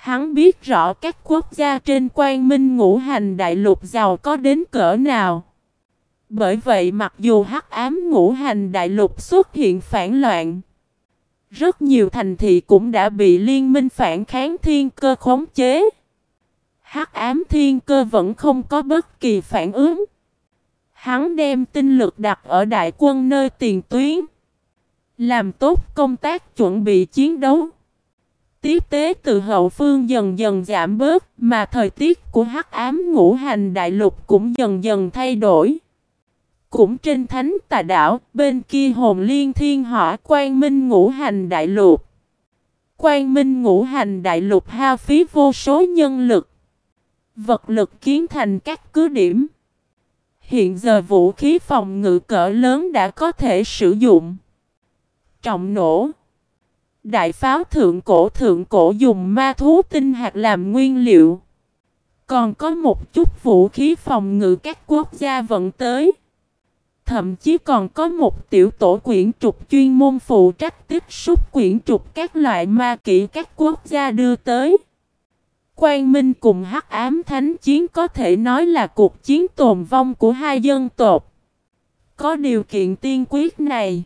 Hắn biết rõ các quốc gia trên quan minh ngũ hành đại lục giàu có đến cỡ nào. Bởi vậy mặc dù hắc ám ngũ hành đại lục xuất hiện phản loạn, rất nhiều thành thị cũng đã bị liên minh phản kháng thiên cơ khống chế. Hắc ám thiên cơ vẫn không có bất kỳ phản ứng. Hắn đem tinh lực đặt ở đại quân nơi tiền tuyến. Làm tốt công tác chuẩn bị chiến đấu. Tiếp tế từ hậu phương dần dần giảm bớt mà thời tiết của hắc ám ngũ hành đại lục cũng dần dần thay đổi. Cũng trên thánh tà đảo, bên kia hồn liên thiên hỏa quan minh ngũ hành đại lục. Quan minh ngũ hành đại lục hao phí vô số nhân lực. Vật lực kiến thành các cứ điểm. Hiện giờ vũ khí phòng ngự cỡ lớn đã có thể sử dụng. Trọng nổ. Đại pháo thượng cổ thượng cổ dùng ma thú tinh hạt làm nguyên liệu. Còn có một chút vũ khí phòng ngự các quốc gia vận tới. Thậm chí còn có một tiểu tổ quyển trục chuyên môn phụ trách tiếp xúc quyển trục các loại ma kỹ các quốc gia đưa tới. Quang Minh cùng Hắc Ám Thánh Chiến có thể nói là cuộc chiến tồn vong của hai dân tộc. Có điều kiện tiên quyết này.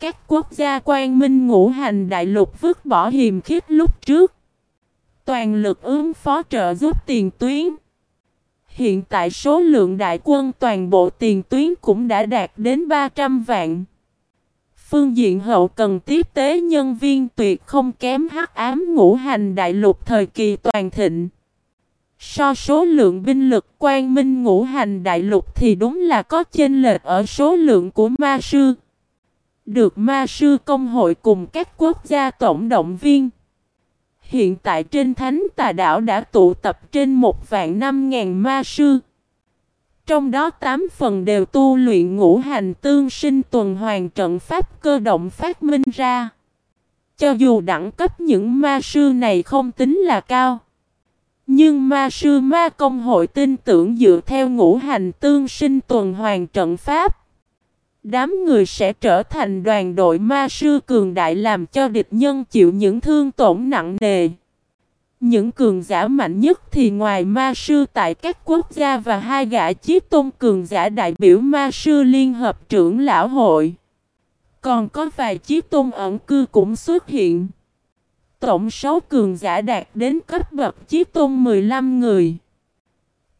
Các quốc gia quan Minh ngũ hành đại lục vứt bỏ hiềm khích lúc trước. Toàn lực ứng phó trợ giúp tiền tuyến. Hiện tại số lượng đại quân toàn bộ tiền tuyến cũng đã đạt đến 300 vạn. Phương diện hậu cần tiếp tế nhân viên tuyệt không kém hắc ám ngũ hành đại lục thời kỳ toàn thịnh. So số lượng binh lực quan minh ngũ hành đại lục thì đúng là có chênh lệch ở số lượng của ma sư. Được ma sư công hội cùng các quốc gia tổng động viên. Hiện tại trên thánh tà đảo đã tụ tập trên một vạn năm ngàn ma sư. Trong đó tám phần đều tu luyện ngũ hành tương sinh tuần hoàn trận pháp cơ động phát minh ra. Cho dù đẳng cấp những ma sư này không tính là cao. Nhưng ma sư ma công hội tin tưởng dựa theo ngũ hành tương sinh tuần hoàn trận pháp. Đám người sẽ trở thành đoàn đội ma sư cường đại làm cho địch nhân chịu những thương tổn nặng nề. Những cường giả mạnh nhất thì ngoài ma sư tại các quốc gia và hai gã chiếc tôn cường giả đại biểu ma sư liên hợp trưởng lão hội. Còn có vài chiếc tôn ẩn cư cũng xuất hiện. Tổng số cường giả đạt đến cấp bậc chiếc tôn 15 người.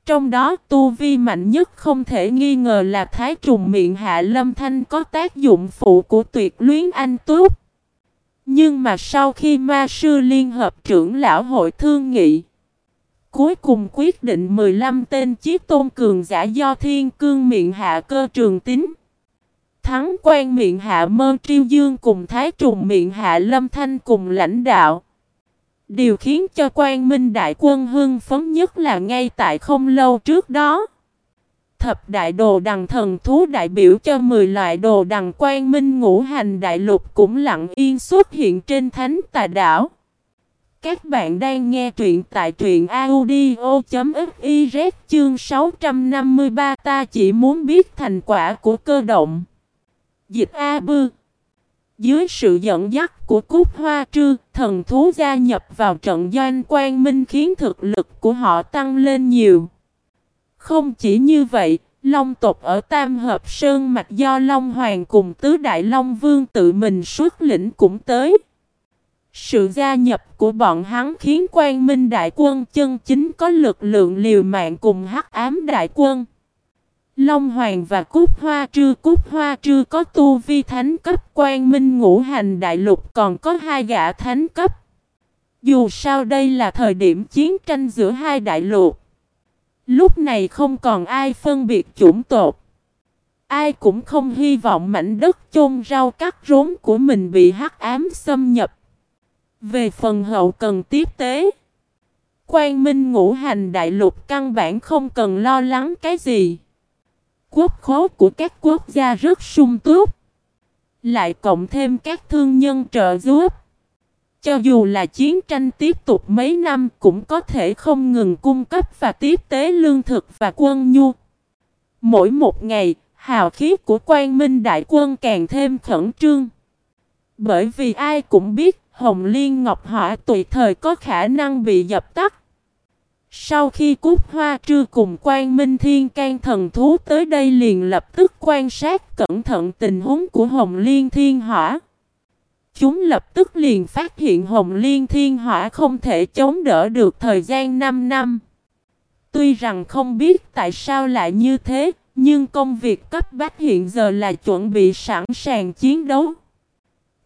Trong đó tu vi mạnh nhất không thể nghi ngờ là Thái trùng miệng hạ lâm thanh có tác dụng phụ của tuyệt luyến anh túc. Nhưng mà sau khi ma sư liên hợp trưởng lão hội thương nghị, cuối cùng quyết định 15 tên chiếc tôn cường giả do thiên cương miệng hạ cơ trường tính. Thắng quan miệng hạ mơ triêu dương cùng thái trùng miệng hạ lâm thanh cùng lãnh đạo. Điều khiến cho quan minh đại quân hưng phấn nhất là ngay tại không lâu trước đó. Thập đại đồ đằng thần thú đại biểu cho 10 loại đồ đằng quan minh ngũ hành đại lục cũng lặng yên xuất hiện trên thánh tà đảo. Các bạn đang nghe truyện tại truyện audio.fiz chương 653 ta chỉ muốn biết thành quả của cơ động. Dịch A Bư dưới sự dẫn dắt của Cúc Hoa Trư, thần thú gia nhập vào trận doanh quan minh khiến thực lực của họ tăng lên nhiều. Không chỉ như vậy, Long tộc ở Tam Hợp Sơn mạch do Long Hoàng cùng Tứ Đại Long Vương tự mình xuất lĩnh cũng tới. Sự gia nhập của bọn hắn khiến quan minh đại quân chân chính có lực lượng liều mạng cùng hắc ám đại quân. Long Hoàng và Cúc Hoa Trư Cúc Hoa Trư có tu vi thánh cấp quan minh ngũ hành đại lục còn có hai gã thánh cấp. Dù sao đây là thời điểm chiến tranh giữa hai đại lục. Lúc này không còn ai phân biệt chủng tộc. Ai cũng không hy vọng mảnh đất chôn rau cắt rốn của mình bị hắc ám xâm nhập. Về phần hậu cần tiếp tế. Quang Minh ngũ hành đại lục căn bản không cần lo lắng cái gì. Quốc khố của các quốc gia rất sung túc. Lại cộng thêm các thương nhân trợ giúp. Cho dù là chiến tranh tiếp tục mấy năm cũng có thể không ngừng cung cấp và tiếp tế lương thực và quân nhu. Mỗi một ngày, hào khí của quan minh đại quân càng thêm khẩn trương. Bởi vì ai cũng biết, Hồng Liên Ngọc Hỏa tùy thời có khả năng bị dập tắt. Sau khi Cúc Hoa Trư cùng Quan Minh Thiên can thần thú tới đây liền lập tức quan sát cẩn thận tình huống của Hồng Liên Thiên Hỏa. Chúng lập tức liền phát hiện Hồng Liên Thiên Hỏa không thể chống đỡ được thời gian 5 năm. Tuy rằng không biết tại sao lại như thế, nhưng công việc cấp bách hiện giờ là chuẩn bị sẵn sàng chiến đấu.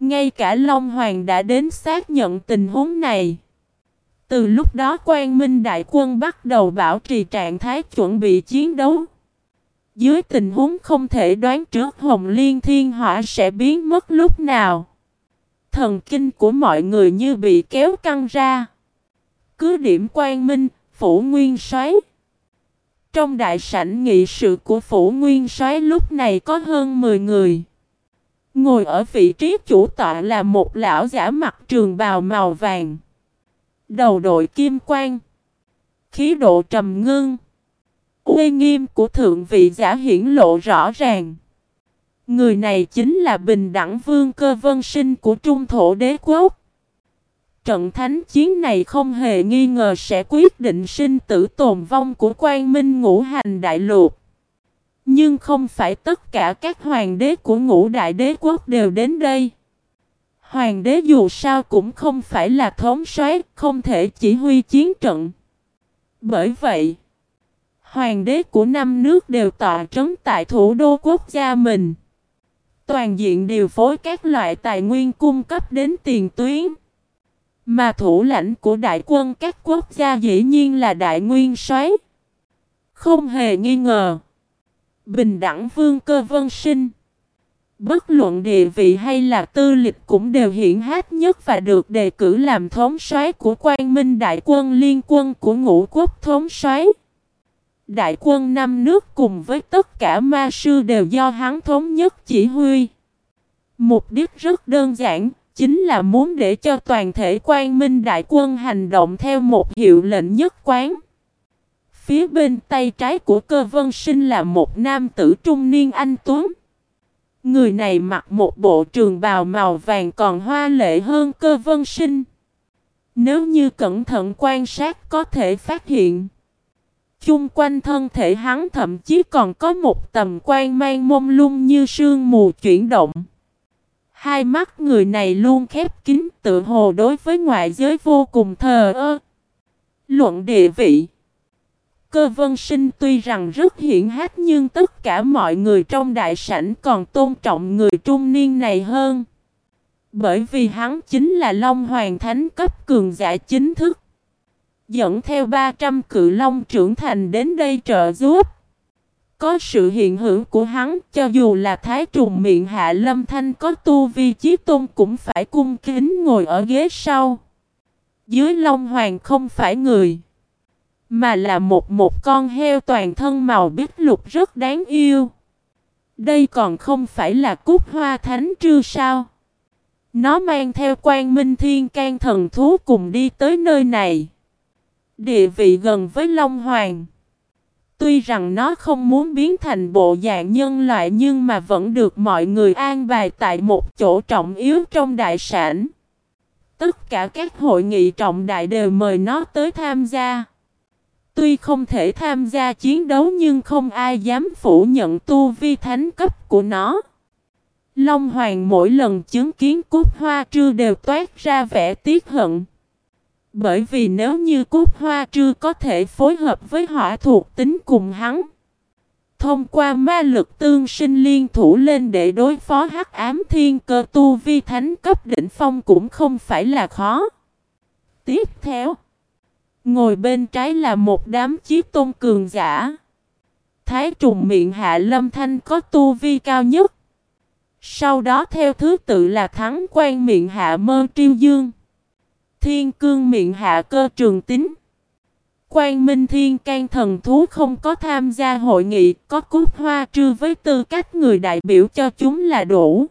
Ngay cả Long Hoàng đã đến xác nhận tình huống này. Từ lúc đó quan minh đại quân bắt đầu bảo trì trạng thái chuẩn bị chiến đấu. Dưới tình huống không thể đoán trước Hồng Liên Thiên Hỏa sẽ biến mất lúc nào. Thần kinh của mọi người như bị kéo căng ra. Cứ điểm quan minh, phủ nguyên xoáy. Trong đại sảnh nghị sự của phủ nguyên soái lúc này có hơn 10 người. Ngồi ở vị trí chủ tọa là một lão giả mặt trường bào màu vàng. Đầu đội kim quang. Khí độ trầm ngưng. Uy nghiêm của thượng vị giả hiển lộ rõ ràng. Người này chính là bình đẳng vương cơ vân sinh của trung thổ đế quốc. Trận thánh chiến này không hề nghi ngờ sẽ quyết định sinh tử tồn vong của quan minh ngũ hành đại lục. Nhưng không phải tất cả các hoàng đế của ngũ đại đế quốc đều đến đây. Hoàng đế dù sao cũng không phải là thống soái, không thể chỉ huy chiến trận. Bởi vậy, hoàng đế của năm nước đều tọa trấn tại thủ đô quốc gia mình. Toàn diện điều phối các loại tài nguyên cung cấp đến tiền tuyến. Mà thủ lãnh của đại quân các quốc gia dĩ nhiên là đại nguyên soái. Không hề nghi ngờ. Bình đẳng vương cơ vân sinh. Bất luận địa vị hay là tư lịch cũng đều hiển hách nhất và được đề cử làm thống soái của quan minh đại quân liên quân của ngũ quốc thống soái. Đại quân năm nước cùng với tất cả ma sư đều do hắn thống nhất chỉ huy. Mục đích rất đơn giản, chính là muốn để cho toàn thể quan minh đại quân hành động theo một hiệu lệnh nhất quán. Phía bên tay trái của cơ vân sinh là một nam tử trung niên anh Tuấn. Người này mặc một bộ trường bào màu vàng còn hoa lệ hơn cơ vân sinh. Nếu như cẩn thận quan sát có thể phát hiện. Chung quanh thân thể hắn thậm chí còn có một tầm quan mang mông lung như sương mù chuyển động. Hai mắt người này luôn khép kín tự hồ đối với ngoại giới vô cùng thờ ơ. Luận địa vị Cơ vân sinh tuy rằng rất hiển hách nhưng tất cả mọi người trong đại sảnh còn tôn trọng người trung niên này hơn. Bởi vì hắn chính là Long Hoàng Thánh cấp cường giả chính thức. Dẫn theo 300 cự long trưởng thành đến đây trợ giúp. Có sự hiện hữu của hắn, cho dù là thái trùng miệng hạ lâm thanh có tu vi chí tôn cũng phải cung kính ngồi ở ghế sau. Dưới Long Hoàng không phải người, mà là một một con heo toàn thân màu bích lục rất đáng yêu. Đây còn không phải là cúc hoa thánh trư sao? Nó mang theo quan minh thiên can thần thú cùng đi tới nơi này. Địa vị gần với Long Hoàng. Tuy rằng nó không muốn biến thành bộ dạng nhân loại nhưng mà vẫn được mọi người an bài tại một chỗ trọng yếu trong đại sản. Tất cả các hội nghị trọng đại đều mời nó tới tham gia. Tuy không thể tham gia chiến đấu nhưng không ai dám phủ nhận tu vi thánh cấp của nó. Long Hoàng mỗi lần chứng kiến cúc hoa trư đều toát ra vẻ tiếc hận. Bởi vì nếu như cúc hoa trư có thể phối hợp với hỏa thuộc tính cùng hắn. Thông qua ma lực tương sinh liên thủ lên để đối phó hắc ám thiên cơ tu vi thánh cấp đỉnh phong cũng không phải là khó. Tiếp theo. Ngồi bên trái là một đám chiếc tôn cường giả. Thái trùng miệng hạ lâm thanh có tu vi cao nhất. Sau đó theo thứ tự là thắng quan miệng hạ mơ triêu dương. Thiên cương miệng hạ cơ trường tính. Quan Minh Thiên can thần thú không có tham gia hội nghị, có cút hoa trư với tư cách người đại biểu cho chúng là đủ.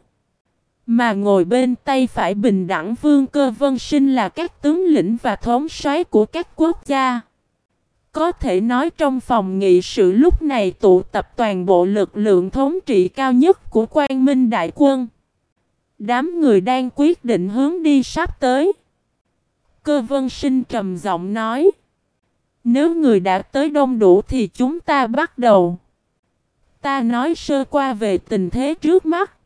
Mà ngồi bên tay phải bình đẳng vương cơ vân sinh là các tướng lĩnh và thống soái của các quốc gia. Có thể nói trong phòng nghị sự lúc này tụ tập toàn bộ lực lượng thống trị cao nhất của quan minh đại quân. Đám người đang quyết định hướng đi sắp tới. Cơ vân sinh trầm giọng nói. Nếu người đã tới đông đủ thì chúng ta bắt đầu. Ta nói sơ qua về tình thế trước mắt.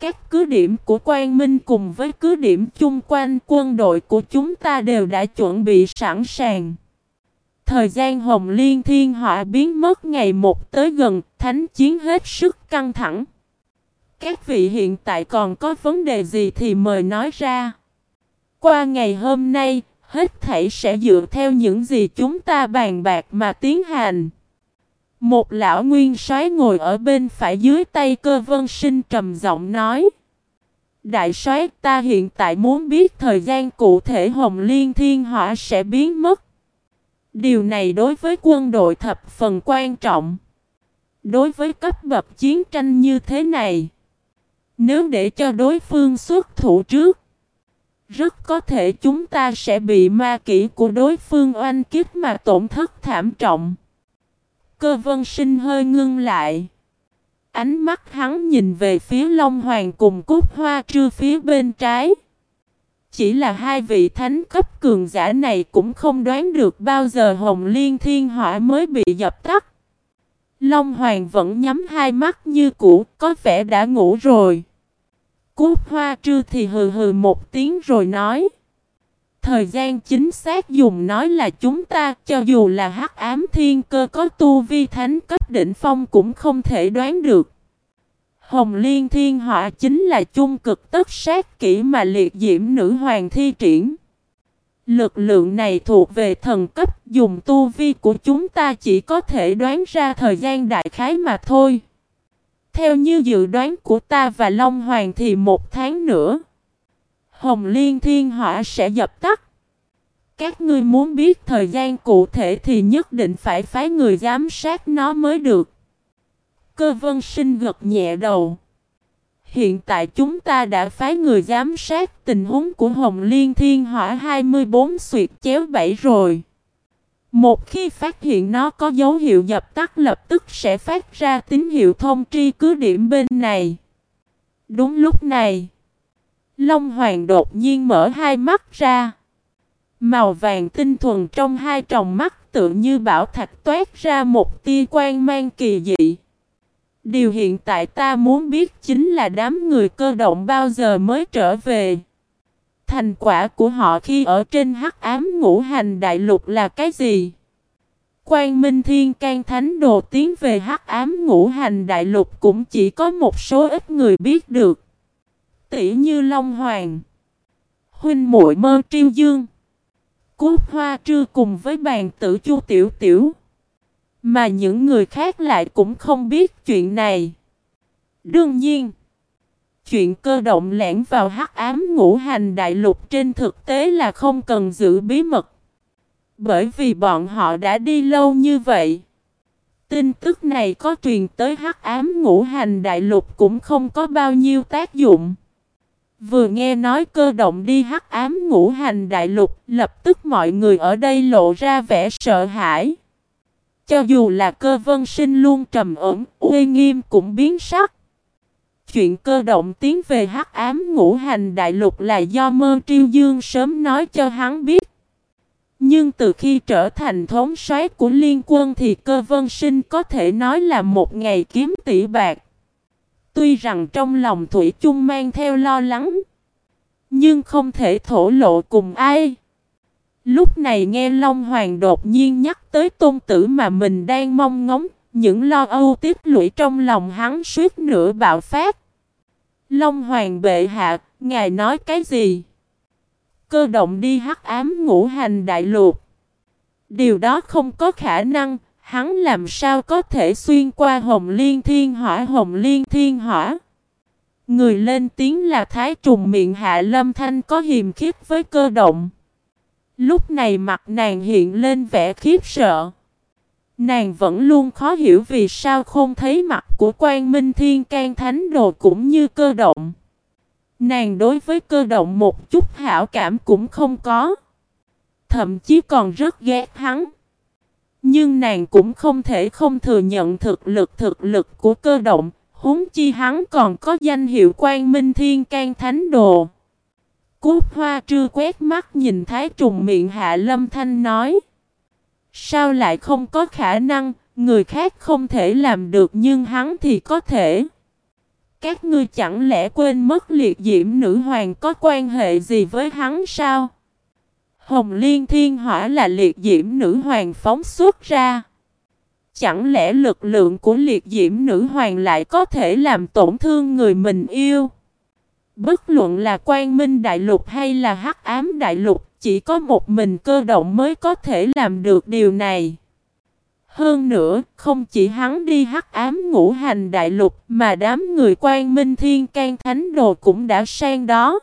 Các cứ điểm của Quang Minh cùng với cứ điểm chung quanh quân đội của chúng ta đều đã chuẩn bị sẵn sàng. Thời gian Hồng Liên Thiên Họa biến mất ngày một tới gần, thánh chiến hết sức căng thẳng. Các vị hiện tại còn có vấn đề gì thì mời nói ra. Qua ngày hôm nay, hết thảy sẽ dựa theo những gì chúng ta bàn bạc mà tiến hành. Một lão nguyên soái ngồi ở bên phải dưới tay cơ vân sinh trầm giọng nói. Đại soái ta hiện tại muốn biết thời gian cụ thể Hồng Liên Thiên Hỏa sẽ biến mất. Điều này đối với quân đội thập phần quan trọng. Đối với cấp bậc chiến tranh như thế này, nếu để cho đối phương xuất thủ trước, rất có thể chúng ta sẽ bị ma kỹ của đối phương oanh kích mà tổn thất thảm trọng. Cơ vân sinh hơi ngưng lại. Ánh mắt hắn nhìn về phía Long Hoàng cùng cúc hoa Trư phía bên trái. Chỉ là hai vị thánh cấp cường giả này cũng không đoán được bao giờ Hồng Liên Thiên Hỏa mới bị dập tắt. Long Hoàng vẫn nhắm hai mắt như cũ, có vẻ đã ngủ rồi. Cúc hoa trư thì hừ hừ một tiếng rồi nói. Thời gian chính xác dùng nói là chúng ta, cho dù là hắc ám thiên cơ có tu vi thánh cấp đỉnh phong cũng không thể đoán được. Hồng Liên Thiên Họa chính là chung cực tất sát kỹ mà liệt diễm nữ hoàng thi triển. Lực lượng này thuộc về thần cấp, dùng tu vi của chúng ta chỉ có thể đoán ra thời gian đại khái mà thôi. Theo như dự đoán của ta và Long Hoàng thì một tháng nữa, Hồng Liên Thiên Hỏa sẽ dập tắt. Các ngươi muốn biết thời gian cụ thể thì nhất định phải phái người giám sát nó mới được. Cơ vân sinh gật nhẹ đầu. Hiện tại chúng ta đã phái người giám sát tình huống của Hồng Liên Thiên Hỏa 24 suyệt chéo 7 rồi. Một khi phát hiện nó có dấu hiệu dập tắt lập tức sẽ phát ra tín hiệu thông tri cứ điểm bên này. Đúng lúc này, Long Hoàng đột nhiên mở hai mắt ra. Màu vàng tinh thuần trong hai tròng mắt tự như bảo thạch toát ra một tia quan mang kỳ dị. Điều hiện tại ta muốn biết chính là đám người cơ động bao giờ mới trở về. Thành quả của họ khi ở trên hắc ám ngũ hành đại lục là cái gì? Quang Minh Thiên can Thánh Đồ tiến về hắc ám ngũ hành đại lục cũng chỉ có một số ít người biết được. Tỷ như Long Hoàng, Huynh muội Mơ Triêu Dương, Cút Hoa Trư cùng với bàn tử Chu Tiểu Tiểu. Mà những người khác lại cũng không biết chuyện này. Đương nhiên, chuyện cơ động lẻn vào hắc ám ngũ hành đại lục trên thực tế là không cần giữ bí mật. Bởi vì bọn họ đã đi lâu như vậy. Tin tức này có truyền tới hắc ám ngũ hành đại lục cũng không có bao nhiêu tác dụng. Vừa nghe nói cơ động đi hắc ám ngũ hành đại lục, lập tức mọi người ở đây lộ ra vẻ sợ hãi. Cho dù là cơ vân sinh luôn trầm ổn, uy nghiêm cũng biến sắc. Chuyện cơ động tiến về hắc ám ngũ hành đại lục là do mơ triêu dương sớm nói cho hắn biết. Nhưng từ khi trở thành thống soái của liên quân thì cơ vân sinh có thể nói là một ngày kiếm tỷ bạc. Tuy rằng trong lòng Thủy chung mang theo lo lắng, nhưng không thể thổ lộ cùng ai. Lúc này nghe Long Hoàng đột nhiên nhắc tới tôn tử mà mình đang mong ngóng, những lo âu tiết lũy trong lòng hắn suýt nửa bạo phát. Long Hoàng bệ hạ, ngài nói cái gì? Cơ động đi hắc ám ngũ hành đại lục. Điều đó không có khả năng, hắn làm sao có thể xuyên qua hồng liên thiên hỏa hồng liên thiên hỏa. Người lên tiếng là thái trùng miệng hạ lâm thanh có hiềm khiếp với cơ động. Lúc này mặt nàng hiện lên vẻ khiếp sợ. Nàng vẫn luôn khó hiểu vì sao không thấy mặt của quan minh thiên can thánh đồ cũng như cơ động. Nàng đối với cơ động một chút hảo cảm cũng không có. Thậm chí còn rất ghét hắn. Nhưng nàng cũng không thể không thừa nhận thực lực thực lực của cơ động. Huống chi hắn còn có danh hiệu quan minh thiên can thánh đồ. cúp hoa trư quét mắt nhìn Thái trùng miệng hạ lâm thanh nói. Sao lại không có khả năng, người khác không thể làm được nhưng hắn thì có thể. Các ngươi chẳng lẽ quên mất liệt diễm nữ hoàng có quan hệ gì với hắn sao? Hồng Liên Thiên Hỏa là liệt diễm nữ hoàng phóng xuất ra. Chẳng lẽ lực lượng của liệt diễm nữ hoàng lại có thể làm tổn thương người mình yêu? Bất luận là quan minh đại lục hay là hắc ám đại lục, chỉ có một mình cơ động mới có thể làm được điều này. Hơn nữa, không chỉ hắn đi hắc ám ngũ hành đại lục mà đám người quan minh thiên can thánh đồ cũng đã sang đó.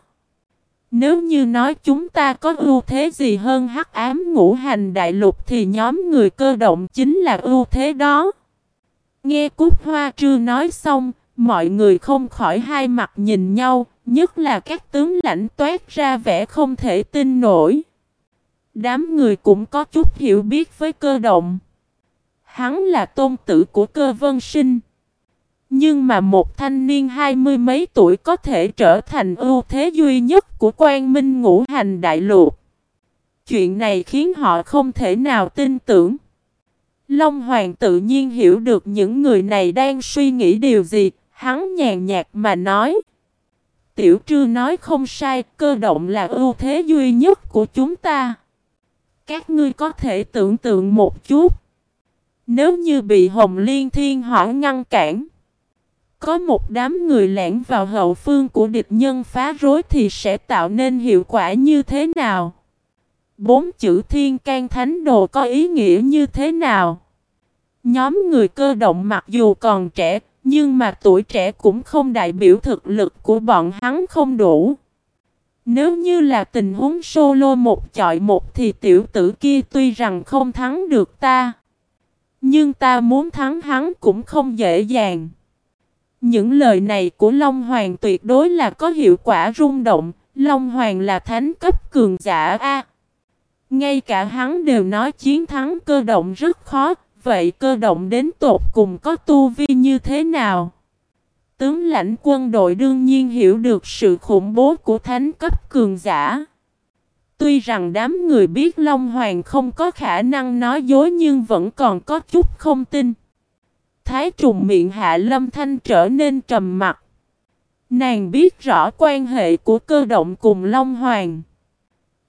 Nếu như nói chúng ta có ưu thế gì hơn hắc ám ngũ hành đại lục thì nhóm người cơ động chính là ưu thế đó. Nghe Cúc Hoa Trư nói xong, mọi người không khỏi hai mặt nhìn nhau, nhất là các tướng lãnh toát ra vẻ không thể tin nổi. Đám người cũng có chút hiểu biết với cơ động. Hắn là tôn tử của cơ vân sinh. Nhưng mà một thanh niên hai mươi mấy tuổi có thể trở thành ưu thế duy nhất của quan minh ngũ hành đại lục. Chuyện này khiến họ không thể nào tin tưởng. Long Hoàng tự nhiên hiểu được những người này đang suy nghĩ điều gì, hắn nhàn nhạt mà nói. Tiểu trư nói không sai, cơ động là ưu thế duy nhất của chúng ta. Các ngươi có thể tưởng tượng một chút. Nếu như bị Hồng Liên Thiên Hỏa ngăn cản, có một đám người lẻn vào hậu phương của địch nhân phá rối thì sẽ tạo nên hiệu quả như thế nào? Bốn chữ thiên can thánh đồ có ý nghĩa như thế nào? Nhóm người cơ động mặc dù còn trẻ, nhưng mà tuổi trẻ cũng không đại biểu thực lực của bọn hắn không đủ. Nếu như là tình huống solo một chọi một thì tiểu tử kia tuy rằng không thắng được ta. Nhưng ta muốn thắng hắn cũng không dễ dàng. Những lời này của Long Hoàng tuyệt đối là có hiệu quả rung động. Long Hoàng là thánh cấp cường giả A. ngay cả hắn đều nói chiến thắng cơ động rất khó. Vậy cơ động đến tột cùng có tu vi như thế nào? Tướng lãnh quân đội đương nhiên hiểu được sự khủng bố của thánh cấp cường giả. Tuy rằng đám người biết Long Hoàng không có khả năng nói dối nhưng vẫn còn có chút không tin. Thái trùng miệng hạ lâm thanh trở nên trầm mặt. Nàng biết rõ quan hệ của cơ động cùng Long Hoàng.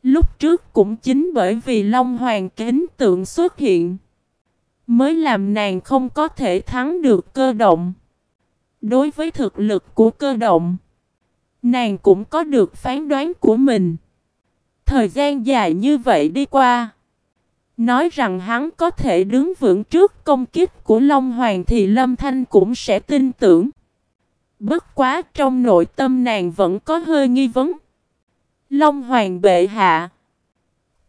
Lúc trước cũng chính bởi vì Long Hoàng kính tượng xuất hiện. Mới làm nàng không có thể thắng được cơ động. Đối với thực lực của cơ động. Nàng cũng có được phán đoán của mình. Thời gian dài như vậy đi qua. Nói rằng hắn có thể đứng vững trước công kích của Long Hoàng thì Lâm Thanh cũng sẽ tin tưởng. Bất quá trong nội tâm nàng vẫn có hơi nghi vấn. Long Hoàng bệ hạ.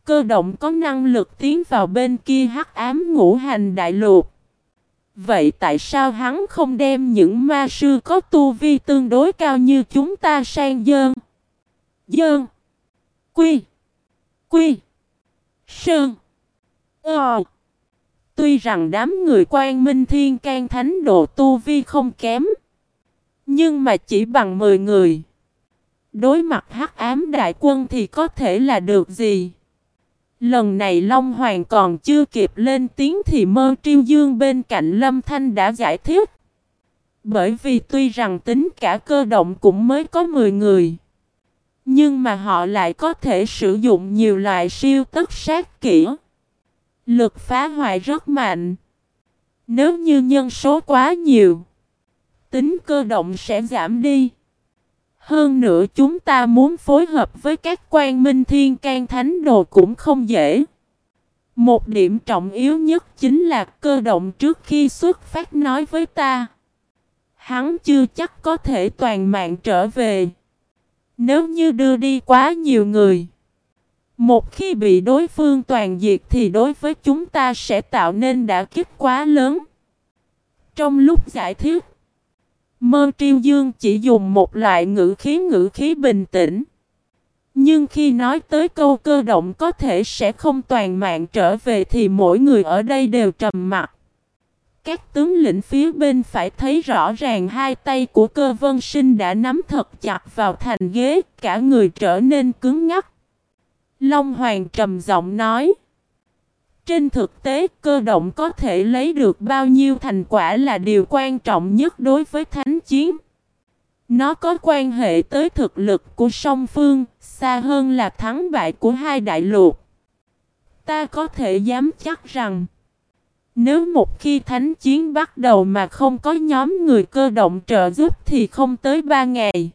Cơ động có năng lực tiến vào bên kia hắc ám ngũ hành đại lục. Vậy tại sao hắn không đem những ma sư có tu vi tương đối cao như chúng ta sang dơn? Dơn. Quy. Quy. Sơn. Ờ. Tuy rằng đám người quan minh thiên can thánh độ tu vi không kém. Nhưng mà chỉ bằng 10 người. Đối mặt hắc ám đại quân thì có thể là được gì? Lần này Long Hoàng còn chưa kịp lên tiếng thì mơ triêu dương bên cạnh Lâm Thanh đã giải thích. Bởi vì tuy rằng tính cả cơ động cũng mới có 10 người. Nhưng mà họ lại có thể sử dụng nhiều loại siêu tất sát kỹ. Lực phá hoại rất mạnh. Nếu như nhân số quá nhiều, tính cơ động sẽ giảm đi. Hơn nữa chúng ta muốn phối hợp với các quan minh thiên can thánh đồ cũng không dễ. Một điểm trọng yếu nhất chính là cơ động trước khi xuất phát nói với ta. Hắn chưa chắc có thể toàn mạng trở về. Nếu như đưa đi quá nhiều người. Một khi bị đối phương toàn diệt thì đối với chúng ta sẽ tạo nên đã kích quá lớn. Trong lúc giải thích, Mơ Triêu Dương chỉ dùng một loại ngữ khí ngữ khí bình tĩnh. Nhưng khi nói tới câu cơ động có thể sẽ không toàn mạng trở về thì mỗi người ở đây đều trầm mặt. Các tướng lĩnh phía bên phải thấy rõ ràng hai tay của cơ vân sinh đã nắm thật chặt vào thành ghế, cả người trở nên cứng ngắc. Long Hoàng trầm giọng nói. Trên thực tế, cơ động có thể lấy được bao nhiêu thành quả là điều quan trọng nhất đối với thánh chiến. Nó có quan hệ tới thực lực của song phương, xa hơn là thắng bại của hai đại lục. Ta có thể dám chắc rằng, nếu một khi thánh chiến bắt đầu mà không có nhóm người cơ động trợ giúp thì không tới ba ngày.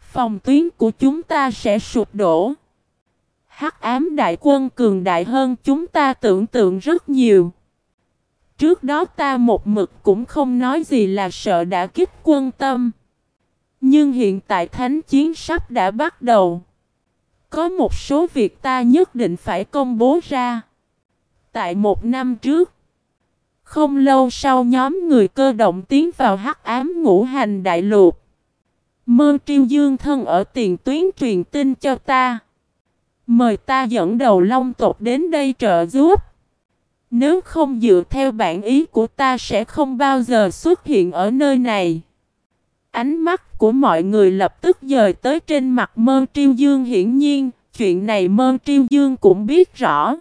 Phòng tuyến của chúng ta sẽ sụp đổ. Hắc ám đại quân cường đại hơn chúng ta tưởng tượng rất nhiều. Trước đó ta một mực cũng không nói gì là sợ đã kích quân tâm. Nhưng hiện tại thánh chiến sắp đã bắt đầu. Có một số việc ta nhất định phải công bố ra. Tại một năm trước, không lâu sau nhóm người cơ động tiến vào hắc ám ngũ hành đại lục. Mơ triêu dương thân ở tiền tuyến truyền tin cho ta. Mời ta dẫn đầu long tộc đến đây trợ giúp. Nếu không dựa theo bản ý của ta sẽ không bao giờ xuất hiện ở nơi này. Ánh mắt của mọi người lập tức dời tới trên mặt mơ triêu dương hiển nhiên, chuyện này mơ triêu dương cũng biết rõ.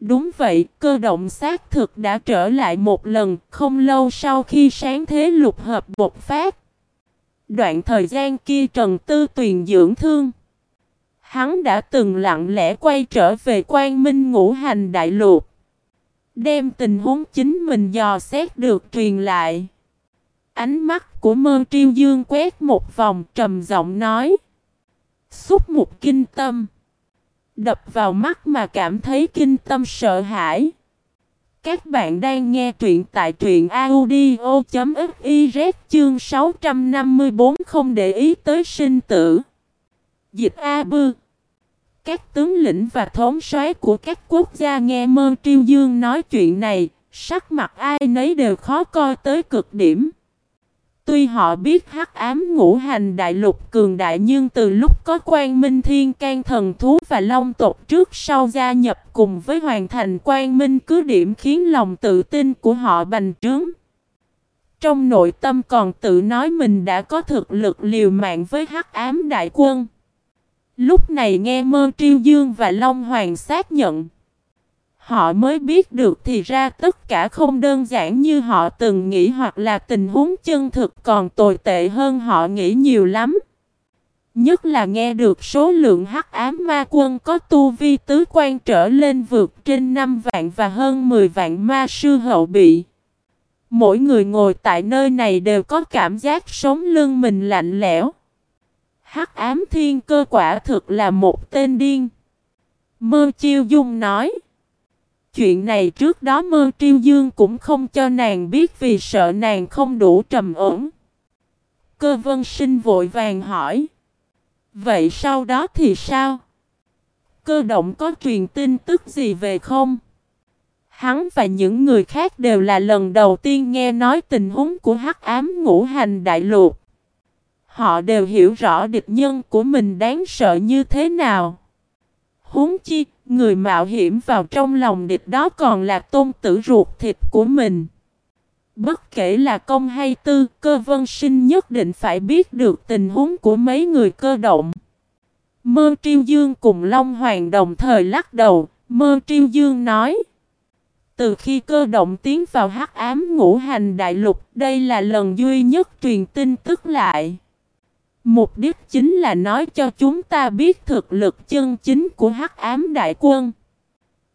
Đúng vậy, cơ động xác thực đã trở lại một lần, không lâu sau khi sáng thế lục hợp bột phát. Đoạn thời gian kia Trần Tư Tuyền dưỡng thương. Hắn đã từng lặng lẽ quay trở về quan minh ngũ hành đại lục. Đem tình huống chính mình dò xét được truyền lại. Ánh mắt của mơ triêu dương quét một vòng trầm giọng nói. Xúc một kinh tâm. Đập vào mắt mà cảm thấy kinh tâm sợ hãi. Các bạn đang nghe truyện tại truyện audio.fiz chương 654 không để ý tới sinh tử. Dịch A Bư Các tướng lĩnh và thống soái của các quốc gia nghe mơ triêu dương nói chuyện này, sắc mặt ai nấy đều khó coi tới cực điểm. Tuy họ biết hắc ám ngũ hành đại lục cường đại nhưng từ lúc có quan minh thiên can thần thú và long tộc trước sau gia nhập cùng với hoàn thành quan minh cứ điểm khiến lòng tự tin của họ bành trướng. Trong nội tâm còn tự nói mình đã có thực lực liều mạng với hắc ám đại quân. Lúc này nghe mơ triêu dương và Long Hoàng xác nhận. Họ mới biết được thì ra tất cả không đơn giản như họ từng nghĩ hoặc là tình huống chân thực còn tồi tệ hơn họ nghĩ nhiều lắm. Nhất là nghe được số lượng hắc ám ma quân có tu vi tứ quan trở lên vượt trên 5 vạn và hơn 10 vạn ma sư hậu bị. Mỗi người ngồi tại nơi này đều có cảm giác sống lưng mình lạnh lẽo. Hắc ám thiên cơ quả thực là một tên điên. Mơ chiêu dung nói. Chuyện này trước đó mơ triêu dương cũng không cho nàng biết vì sợ nàng không đủ trầm ổn. Cơ vân sinh vội vàng hỏi. Vậy sau đó thì sao? Cơ động có truyền tin tức gì về không? Hắn và những người khác đều là lần đầu tiên nghe nói tình huống của hắc ám ngũ hành đại lục. Họ đều hiểu rõ địch nhân của mình đáng sợ như thế nào. Huống chi, người mạo hiểm vào trong lòng địch đó còn là tôn tử ruột thịt của mình. Bất kể là công hay tư, cơ vân sinh nhất định phải biết được tình huống của mấy người cơ động. Mơ Triêu Dương cùng Long Hoàng đồng thời lắc đầu, Mơ Triêu Dương nói. Từ khi cơ động tiến vào hắc ám ngũ hành đại lục, đây là lần duy nhất truyền tin tức lại. Mục đích chính là nói cho chúng ta biết thực lực chân chính của hắc ám đại quân.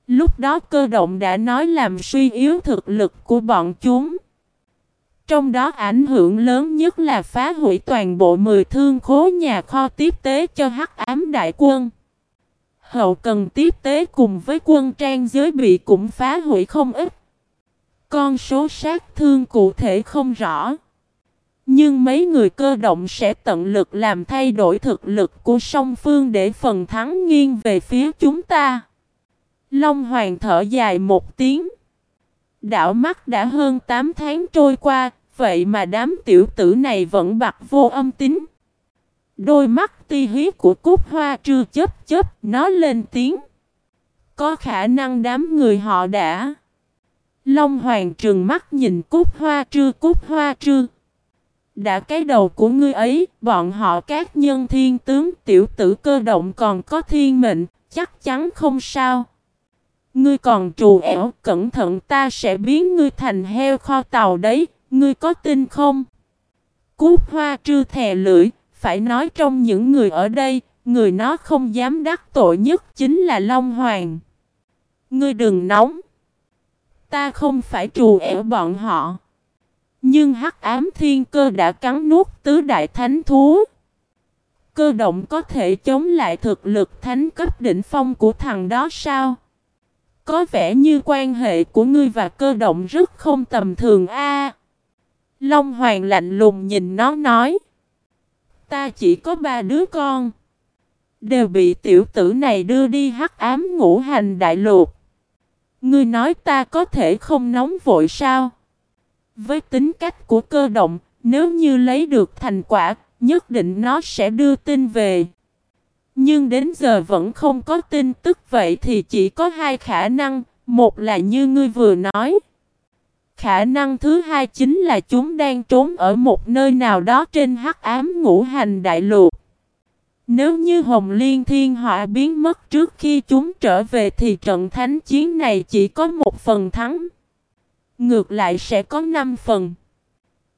Lúc đó cơ động đã nói làm suy yếu thực lực của bọn chúng. Trong đó ảnh hưởng lớn nhất là phá hủy toàn bộ 10 thương khố nhà kho tiếp tế cho hắc ám đại quân. Hậu cần tiếp tế cùng với quân trang giới bị cũng phá hủy không ít. Con số sát thương cụ thể không rõ. Nhưng mấy người cơ động sẽ tận lực làm thay đổi thực lực của song phương để phần thắng nghiêng về phía chúng ta. Long Hoàng thở dài một tiếng. Đảo mắt đã hơn 8 tháng trôi qua, vậy mà đám tiểu tử này vẫn bạc vô âm tính. Đôi mắt ti hí của cúc hoa trưa chớp chớp, nó lên tiếng. Có khả năng đám người họ đã Long Hoàng trừng mắt nhìn cúc hoa trư cúc hoa trư. Đã cái đầu của ngươi ấy, bọn họ các nhân thiên tướng tiểu tử cơ động còn có thiên mệnh, chắc chắn không sao. Ngươi còn trù ẻo, cẩn thận ta sẽ biến ngươi thành heo kho tàu đấy, ngươi có tin không? Cút hoa trư thè lưỡi, phải nói trong những người ở đây, người nó không dám đắc tội nhất chính là Long Hoàng. Ngươi đừng nóng. Ta không phải trù ẻo bọn họ. Nhưng hắc ám thiên cơ đã cắn nuốt tứ đại thánh thú. Cơ động có thể chống lại thực lực thánh cấp đỉnh phong của thằng đó sao? Có vẻ như quan hệ của ngươi và cơ động rất không tầm thường a. Long Hoàng lạnh lùng nhìn nó nói. Ta chỉ có ba đứa con. Đều bị tiểu tử này đưa đi hắc ám ngũ hành đại lục. Ngươi nói ta có thể không nóng vội sao? Với tính cách của cơ động, nếu như lấy được thành quả, nhất định nó sẽ đưa tin về. Nhưng đến giờ vẫn không có tin tức vậy thì chỉ có hai khả năng, một là như ngươi vừa nói. Khả năng thứ hai chính là chúng đang trốn ở một nơi nào đó trên hắc ám ngũ hành đại lục. Nếu như Hồng Liên Thiên Họa biến mất trước khi chúng trở về thì trận thánh chiến này chỉ có một phần thắng. Ngược lại sẽ có năm phần.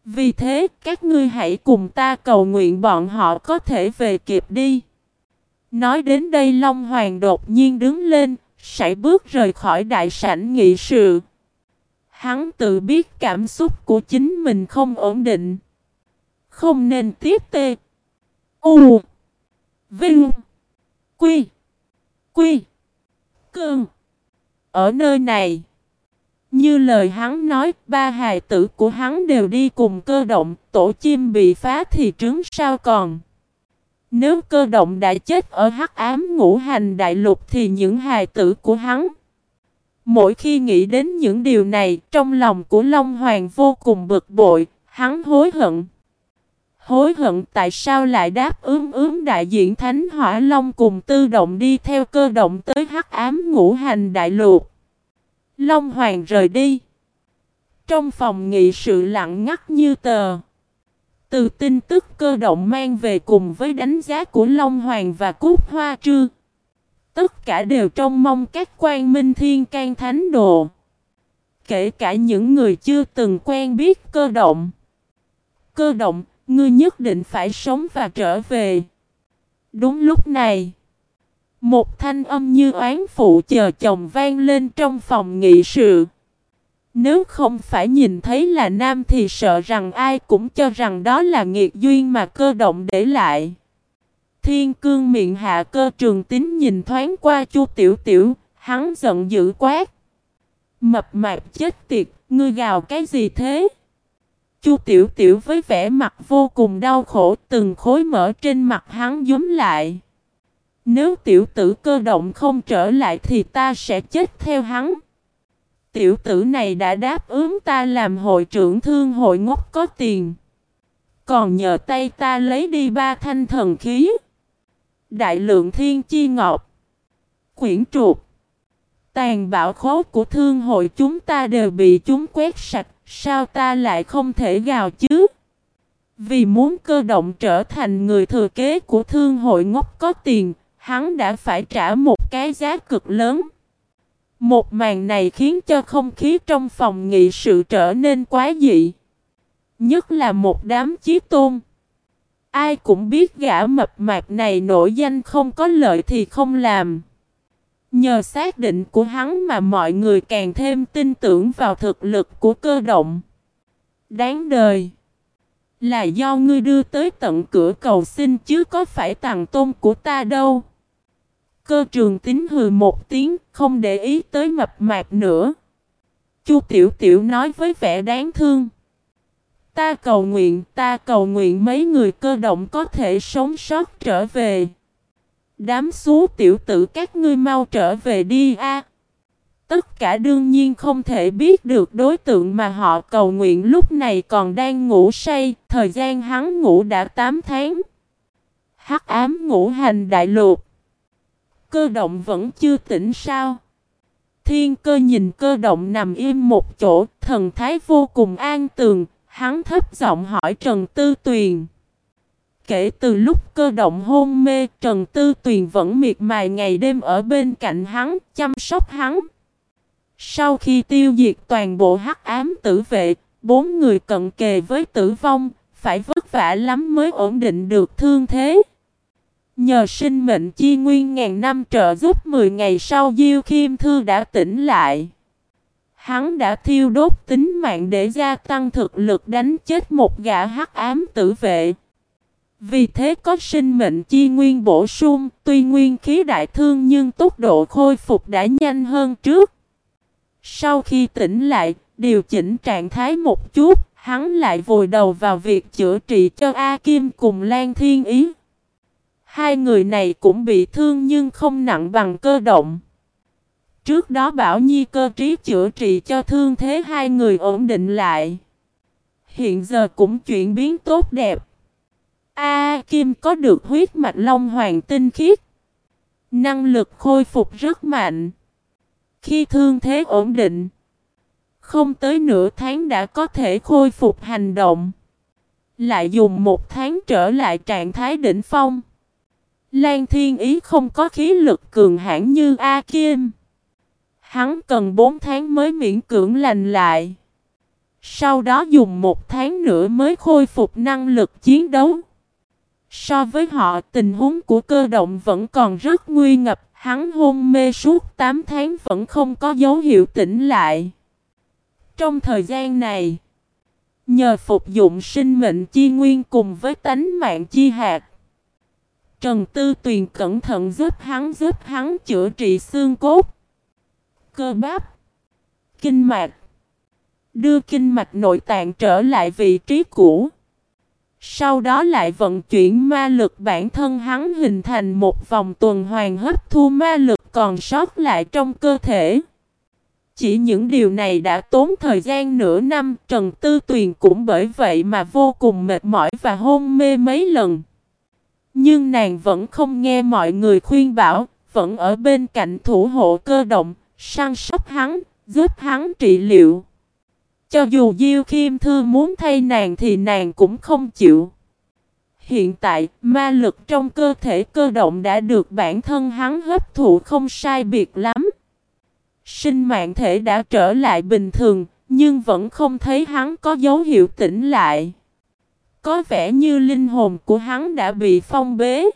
Vì thế, các ngươi hãy cùng ta cầu nguyện bọn họ có thể về kịp đi. Nói đến đây Long Hoàng đột nhiên đứng lên, sải bước rời khỏi đại sảnh nghị sự. Hắn tự biết cảm xúc của chính mình không ổn định. Không nên tiếp tê. U. Vinh. Quy. Quy. Cương. Ở nơi này. Như lời hắn nói, ba hài tử của hắn đều đi cùng cơ động, tổ chim bị phá thì trứng sao còn. Nếu cơ động đã chết ở hắc ám ngũ hành đại lục thì những hài tử của hắn. Mỗi khi nghĩ đến những điều này, trong lòng của Long Hoàng vô cùng bực bội, hắn hối hận. Hối hận tại sao lại đáp ứng ứng đại diện Thánh Hỏa Long cùng tư động đi theo cơ động tới hắc ám ngũ hành đại lục. Long Hoàng rời đi. Trong phòng nghị sự lặng ngắt như tờ. Từ tin tức cơ động mang về cùng với đánh giá của Long Hoàng và Cúc Hoa Trư. Tất cả đều trông mong các quan minh thiên can thánh đồ. Kể cả những người chưa từng quen biết cơ động. Cơ động, ngươi nhất định phải sống và trở về. Đúng lúc này. Một thanh âm như oán phụ chờ chồng vang lên trong phòng nghị sự. Nếu không phải nhìn thấy là nam thì sợ rằng ai cũng cho rằng đó là nghiệt duyên mà cơ động để lại. Thiên cương miệng hạ cơ trường tín nhìn thoáng qua chu tiểu tiểu, hắn giận dữ quát. Mập mạp chết tiệt, ngươi gào cái gì thế? Chu tiểu tiểu với vẻ mặt vô cùng đau khổ từng khối mỡ trên mặt hắn dúm lại. Nếu tiểu tử cơ động không trở lại thì ta sẽ chết theo hắn. Tiểu tử này đã đáp ứng ta làm hội trưởng thương hội ngốc có tiền. Còn nhờ tay ta lấy đi ba thanh thần khí. Đại lượng thiên chi ngọc. Quyển trục. Tàn bạo khố của thương hội chúng ta đều bị chúng quét sạch. Sao ta lại không thể gào chứ? Vì muốn cơ động trở thành người thừa kế của thương hội ngốc có tiền, hắn đã phải trả một cái giá cực lớn. Một màn này khiến cho không khí trong phòng nghị sự trở nên quá dị. Nhất là một đám chí tôn. Ai cũng biết gã mập mạp này nổi danh không có lợi thì không làm. Nhờ xác định của hắn mà mọi người càng thêm tin tưởng vào thực lực của cơ động. Đáng đời. Là do ngươi đưa tới tận cửa cầu xin chứ có phải tặng tôn của ta đâu. Cơ trường tính hừ một tiếng, không để ý tới mập mạp nữa. Chu Tiểu Tiểu nói với vẻ đáng thương. Ta cầu nguyện, ta cầu nguyện mấy người cơ động có thể sống sót trở về. Đám xú tiểu tử các ngươi mau trở về đi a. Tất cả đương nhiên không thể biết được đối tượng mà họ cầu nguyện lúc này còn đang ngủ say, thời gian hắn ngủ đã 8 tháng. Hắc ám ngủ hành đại lục. Cơ động vẫn chưa tỉnh sao? Thiên cơ nhìn cơ động nằm im một chỗ, thần thái vô cùng an tường, hắn thấp giọng hỏi Trần Tư Tuyền. Kể từ lúc cơ động hôn mê, Trần Tư Tuyền vẫn miệt mài ngày đêm ở bên cạnh hắn, chăm sóc hắn. Sau khi tiêu diệt toàn bộ hắc ám tử vệ, bốn người cận kề với tử vong, phải vất vả lắm mới ổn định được thương thế. Nhờ sinh mệnh chi nguyên ngàn năm trợ giúp 10 ngày sau Diêu Khiêm Thư đã tỉnh lại. Hắn đã thiêu đốt tính mạng để gia tăng thực lực đánh chết một gã hắc ám tử vệ. Vì thế có sinh mệnh chi nguyên bổ sung, tuy nguyên khí đại thương nhưng tốc độ khôi phục đã nhanh hơn trước. Sau khi tỉnh lại, điều chỉnh trạng thái một chút, hắn lại vùi đầu vào việc chữa trị cho A Kim cùng Lan Thiên Ý. Hai người này cũng bị thương nhưng không nặng bằng cơ động. Trước đó Bảo Nhi cơ trí chữa trị cho thương thế hai người ổn định lại. Hiện giờ cũng chuyển biến tốt đẹp. A Kim có được huyết mạch long hoàng tinh khiết. Năng lực khôi phục rất mạnh. Khi thương thế ổn định, không tới nửa tháng đã có thể khôi phục hành động. Lại dùng một tháng trở lại trạng thái đỉnh phong. Lan Thiên Ý không có khí lực cường hãn như A Kim. Hắn cần 4 tháng mới miễn cưỡng lành lại. Sau đó dùng một tháng nữa mới khôi phục năng lực chiến đấu. So với họ, tình huống của cơ động vẫn còn rất nguy ngập. Hắn hôn mê suốt 8 tháng vẫn không có dấu hiệu tỉnh lại. Trong thời gian này, nhờ phục dụng sinh mệnh chi nguyên cùng với tánh mạng chi hạt, Trần Tư Tuyền cẩn thận giúp hắn giúp hắn chữa trị xương cốt, cơ bắp, kinh mạch, đưa kinh mạch nội tạng trở lại vị trí cũ. Sau đó lại vận chuyển ma lực bản thân hắn hình thành một vòng tuần hoàn hấp thu ma lực còn sót lại trong cơ thể. Chỉ những điều này đã tốn thời gian nửa năm, Trần Tư Tuyền cũng bởi vậy mà vô cùng mệt mỏi và hôn mê mấy lần. Nhưng nàng vẫn không nghe mọi người khuyên bảo, vẫn ở bên cạnh thủ hộ cơ động, săn sóc hắn, giúp hắn trị liệu. Cho dù Diêu Khiêm Thư muốn thay nàng thì nàng cũng không chịu. Hiện tại, ma lực trong cơ thể cơ động đã được bản thân hắn hấp thụ không sai biệt lắm. Sinh mạng thể đã trở lại bình thường, nhưng vẫn không thấy hắn có dấu hiệu tỉnh lại. Có vẻ như linh hồn của hắn đã bị phong bế.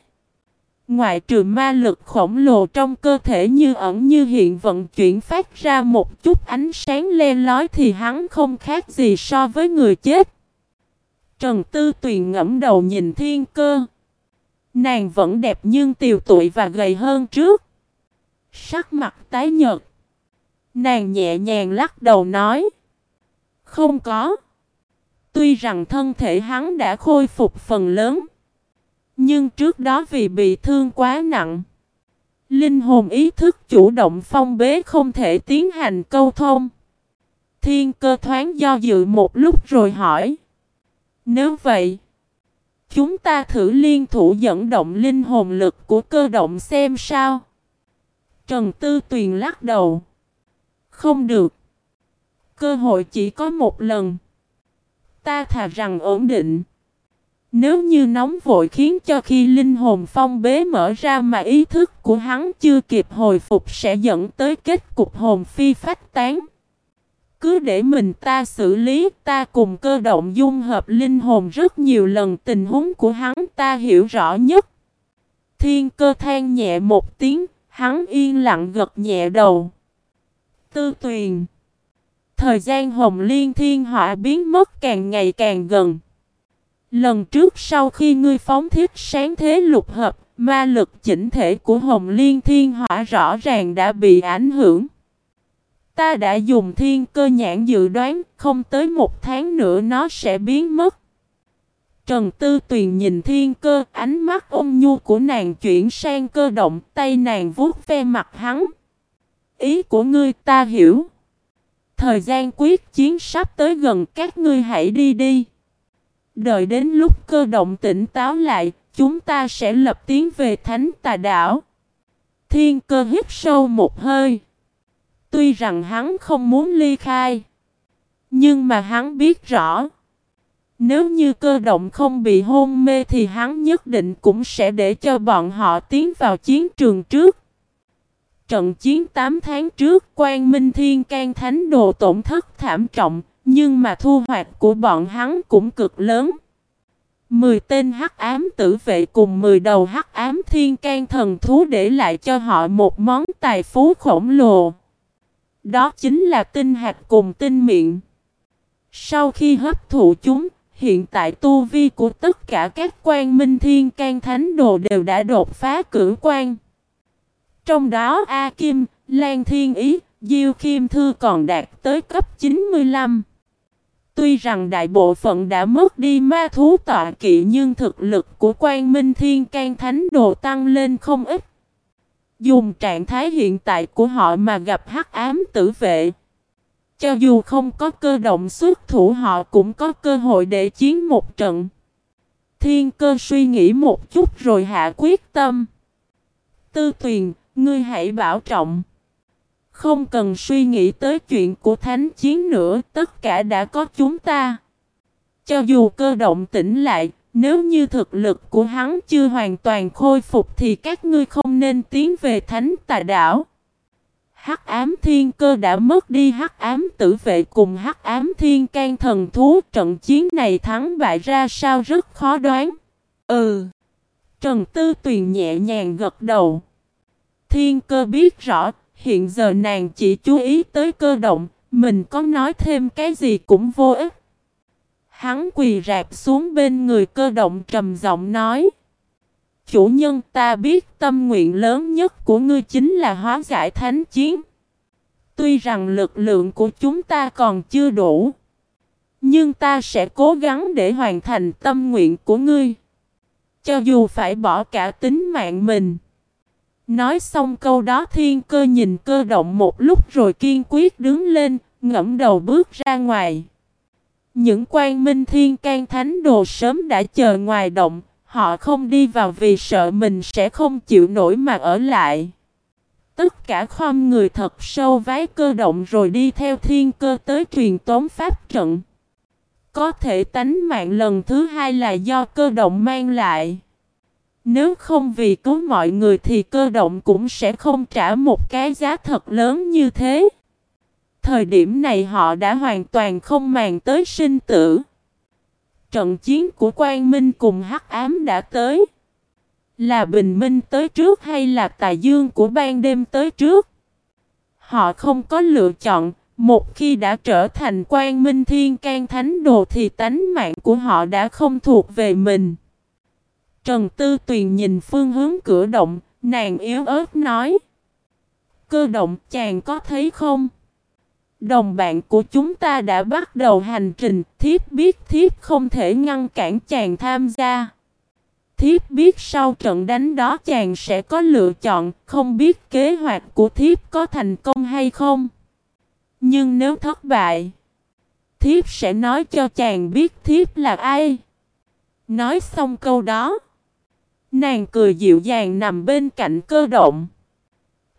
Ngoại trừ ma lực khổng lồ trong cơ thể như ẩn như hiện vận chuyển phát ra một chút ánh sáng le lói thì hắn không khác gì so với người chết. Trần Tư Tuyền ngẫm đầu nhìn thiên cơ. Nàng vẫn đẹp nhưng tiều tụy và gầy hơn trước. Sắc mặt tái nhợt. Nàng nhẹ nhàng lắc đầu nói. Không có. Tuy rằng thân thể hắn đã khôi phục phần lớn. Nhưng trước đó vì bị thương quá nặng. Linh hồn ý thức chủ động phong bế không thể tiến hành câu thông. Thiên cơ thoáng do dự một lúc rồi hỏi. Nếu vậy, chúng ta thử liên thủ dẫn động linh hồn lực của cơ động xem sao. Trần Tư Tuyền lắc đầu. Không được. Cơ hội chỉ có một lần. Ta thà rằng ổn định. Nếu như nóng vội khiến cho khi linh hồn phong bế mở ra mà ý thức của hắn chưa kịp hồi phục sẽ dẫn tới kết cục hồn phi phách tán. Cứ để mình ta xử lý ta cùng cơ động dung hợp linh hồn rất nhiều lần tình huống của hắn ta hiểu rõ nhất. Thiên cơ than nhẹ một tiếng, hắn yên lặng gật nhẹ đầu. Tư tuyền. Thời gian hồng liên thiên họa biến mất càng ngày càng gần. Lần trước sau khi ngươi phóng thiết sáng thế lục hợp, ma lực chỉnh thể của hồng liên thiên hỏa rõ ràng đã bị ảnh hưởng. Ta đã dùng thiên cơ nhãn dự đoán, không tới một tháng nữa nó sẽ biến mất. Trần Tư Tuyền nhìn thiên cơ, ánh mắt ôn nhu của nàng chuyển sang cơ động, tay nàng vuốt ve mặt hắn. Ý của ngươi ta hiểu. Thời gian quyết chiến sắp tới gần các ngươi hãy đi đi. Đợi đến lúc cơ động tỉnh táo lại, chúng ta sẽ lập tiến về thánh tà đảo. Thiên cơ hít sâu một hơi. Tuy rằng hắn không muốn ly khai. Nhưng mà hắn biết rõ. Nếu như cơ động không bị hôn mê thì hắn nhất định cũng sẽ để cho bọn họ tiến vào chiến trường trước. Trận chiến 8 tháng trước, quan Minh Thiên can Thánh Đồ tổn thất thảm trọng, nhưng mà thu hoạch của bọn hắn cũng cực lớn. 10 tên hắc ám tử vệ cùng 10 đầu hắc ám thiên can thần thú để lại cho họ một món tài phú khổng lồ. Đó chính là tinh hạt cùng tinh miệng. Sau khi hấp thụ chúng, hiện tại tu vi của tất cả các quan minh thiên can thánh đồ đều đã đột phá cử quan. Trong đó A Kim, Lan Thiên Ý, Diêu Kim Thư còn đạt tới cấp 95. Tuy rằng đại bộ phận đã mất đi ma thú tọa kỵ nhưng thực lực của quan minh thiên can thánh đồ tăng lên không ít. Dùng trạng thái hiện tại của họ mà gặp hắc ám tử vệ. Cho dù không có cơ động xuất thủ họ cũng có cơ hội để chiến một trận. Thiên cơ suy nghĩ một chút rồi hạ quyết tâm. Tư tuyền, ngươi hãy bảo trọng. Không cần suy nghĩ tới chuyện của thánh chiến nữa, tất cả đã có chúng ta. Cho dù cơ động tỉnh lại, nếu như thực lực của hắn chưa hoàn toàn khôi phục thì các ngươi không nên tiến về thánh tà đảo. Hắc ám thiên cơ đã mất đi hắc ám tử vệ cùng hắc ám thiên can thần thú trận chiến này thắng bại ra sao rất khó đoán. Ừ. Trần Tư Tuyền nhẹ nhàng gật đầu. Thiên cơ biết rõ, hiện giờ nàng chỉ chú ý tới cơ động, mình có nói thêm cái gì cũng vô ích. Hắn quỳ rạp xuống bên người cơ động trầm giọng nói. Chủ nhân ta biết tâm nguyện lớn nhất của ngươi chính là hóa giải thánh chiến. Tuy rằng lực lượng của chúng ta còn chưa đủ. Nhưng ta sẽ cố gắng để hoàn thành tâm nguyện của ngươi. Cho dù phải bỏ cả tính mạng mình. Nói xong câu đó thiên cơ nhìn cơ động một lúc rồi kiên quyết đứng lên, ngẫm đầu bước ra ngoài. Những quan minh thiên can thánh đồ sớm đã chờ ngoài động, họ không đi vào vì sợ mình sẽ không chịu nổi mà ở lại. Tất cả khom người thật sâu vái cơ động rồi đi theo thiên cơ tới truyền tống pháp trận. Có thể tánh mạng lần thứ hai là do cơ động mang lại. Nếu không vì cứu mọi người thì cơ động cũng sẽ không trả một cái giá thật lớn như thế. Thời điểm này họ đã hoàn toàn không màng tới sinh tử. Trận chiến của Quang Minh cùng Hắc Ám đã tới. Là bình minh tới trước hay là tà dương của ban đêm tới trước? Họ không có lựa chọn, một khi đã trở thành quan minh thiên can thánh đồ thì tánh mạng của họ đã không thuộc về mình. Trần Tư Tuyền nhìn phương hướng cửa động, nàng yếu ớt nói. Cơ động chàng có thấy không? Đồng bạn của chúng ta đã bắt đầu hành trình, thiếp biết thiếp không thể ngăn cản chàng tham gia. Thiếp biết sau trận đánh đó chàng sẽ có lựa chọn, không biết kế hoạch của thiếp có thành công hay không. Nhưng nếu thất bại, thiếp sẽ nói cho chàng biết thiếp là ai. Nói xong câu đó, nàng cười dịu dàng nằm bên cạnh cơ động.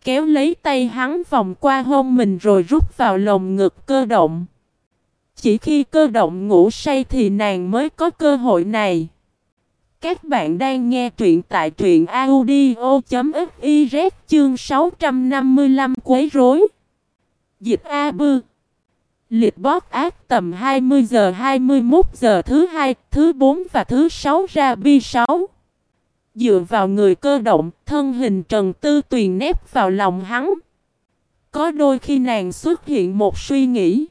Kéo lấy tay hắn vòng qua hông mình rồi rút vào lồng ngực cơ động. Chỉ khi cơ động ngủ say thì nàng mới có cơ hội này. Các bạn đang nghe truyện tại truyện audio.fiz chương 655 quấy rối. Dịch A Bư Lịch bót ác tầm 20 giờ 21 giờ thứ hai, thứ 4 và thứ 6 ra bi 6. Dựa vào người cơ động, thân hình Trần Tư Tuyền nép vào lòng hắn. Có đôi khi nàng xuất hiện một suy nghĩ.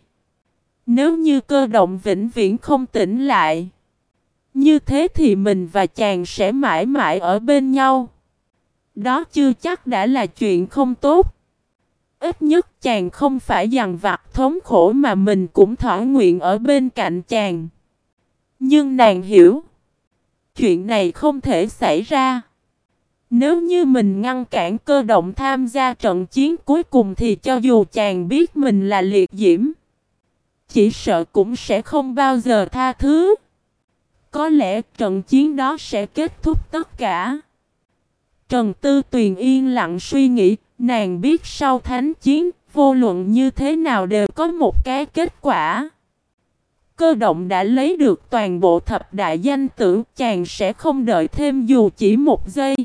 Nếu như cơ động vĩnh viễn không tỉnh lại như thế thì mình và chàng sẽ mãi mãi ở bên nhau. Đó chưa chắc đã là chuyện không tốt. Ít nhất chàng không phải dằn vặt thống khổ mà mình cũng thỏa nguyện ở bên cạnh chàng. Nhưng nàng hiểu. Chuyện này không thể xảy ra. Nếu như mình ngăn cản cơ động tham gia trận chiến cuối cùng thì cho dù chàng biết mình là liệt diễm. Chỉ sợ cũng sẽ không bao giờ tha thứ. Có lẽ trận chiến đó sẽ kết thúc tất cả. Trần Tư Tuyền yên lặng suy nghĩ, nàng biết sau thánh chiến, vô luận như thế nào đều có một cái kết quả. Cơ động đã lấy được toàn bộ thập đại danh tử, chàng sẽ không đợi thêm dù chỉ một giây.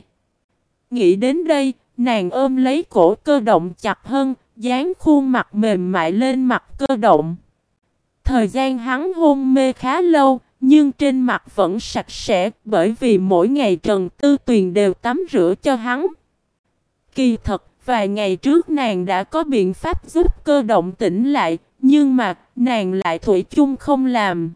Nghĩ đến đây, nàng ôm lấy cổ cơ động chặt hơn, dán khuôn mặt mềm mại lên mặt cơ động. Thời gian hắn hôn mê khá lâu, nhưng trên mặt vẫn sạch sẽ bởi vì mỗi ngày Trần Tư Tuyền đều tắm rửa cho hắn. Kỳ thật, vài ngày trước nàng đã có biện pháp giúp cơ động tỉnh lại, nhưng mà nàng lại thủy chung không làm.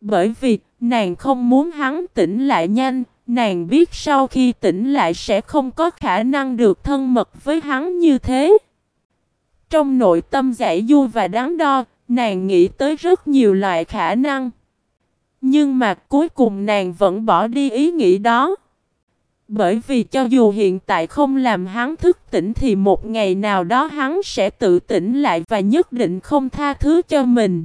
Bởi vì nàng không muốn hắn tỉnh lại nhanh, nàng biết sau khi tỉnh lại sẽ không có khả năng được thân mật với hắn như thế. Trong nội tâm giải du và đáng đo, nàng nghĩ tới rất nhiều loại khả năng. Nhưng mà cuối cùng nàng vẫn bỏ đi ý nghĩ đó. Bởi vì cho dù hiện tại không làm hắn thức tỉnh thì một ngày nào đó hắn sẽ tự tỉnh lại và nhất định không tha thứ cho mình.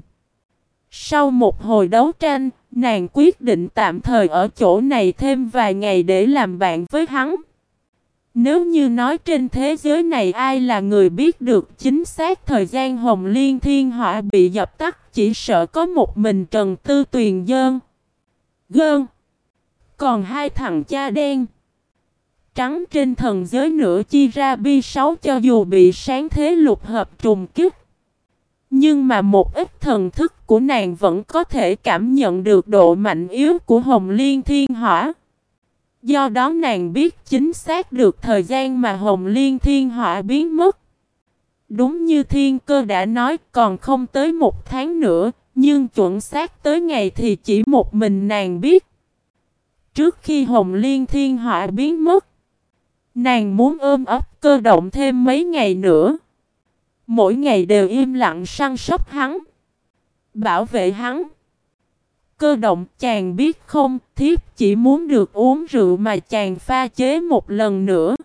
Sau một hồi đấu tranh, nàng quyết định tạm thời ở chỗ này thêm vài ngày để làm bạn với hắn. Nếu như nói trên thế giới này ai là người biết được chính xác thời gian Hồng Liên Thiên Hỏa bị dập tắt chỉ sợ có một mình Trần Tư Tuyền Dơn. Gơn. Còn hai thằng cha đen. Trắng trên thần giới nữa chi ra bi sáu cho dù bị sáng thế lục hợp trùng kích. Nhưng mà một ít thần thức của nàng vẫn có thể cảm nhận được độ mạnh yếu của Hồng Liên Thiên Hỏa. Do đó nàng biết chính xác được thời gian mà Hồng Liên Thiên Hỏa biến mất. Đúng như Thiên Cơ đã nói còn không tới một tháng nữa, nhưng chuẩn xác tới ngày thì chỉ một mình nàng biết. Trước khi Hồng Liên Thiên Hỏa biến mất, nàng muốn ôm ấp cơ động thêm mấy ngày nữa. Mỗi ngày đều im lặng săn sóc hắn, bảo vệ hắn. Cơ động chàng biết không, thiếp chỉ muốn được uống rượu mà chàng pha chế một lần nữa.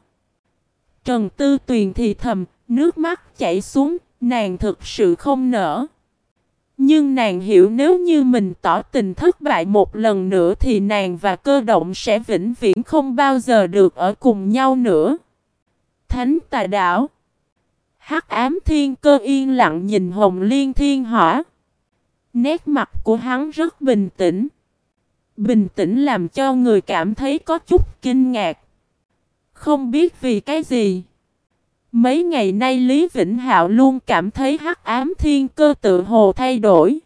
Trần Tư Tuyền thì thầm, nước mắt chảy xuống, nàng thực sự không nở. Nhưng nàng hiểu nếu như mình tỏ tình thất bại một lần nữa thì nàng và cơ động sẽ vĩnh viễn không bao giờ được ở cùng nhau nữa. Thánh tà đảo hắc ám thiên cơ yên lặng nhìn hồng liên thiên hỏa. Nét mặt của hắn rất bình tĩnh. Bình tĩnh làm cho người cảm thấy có chút kinh ngạc. Không biết vì cái gì. Mấy ngày nay Lý Vĩnh Hạo luôn cảm thấy hắc ám thiên cơ tự hồ thay đổi.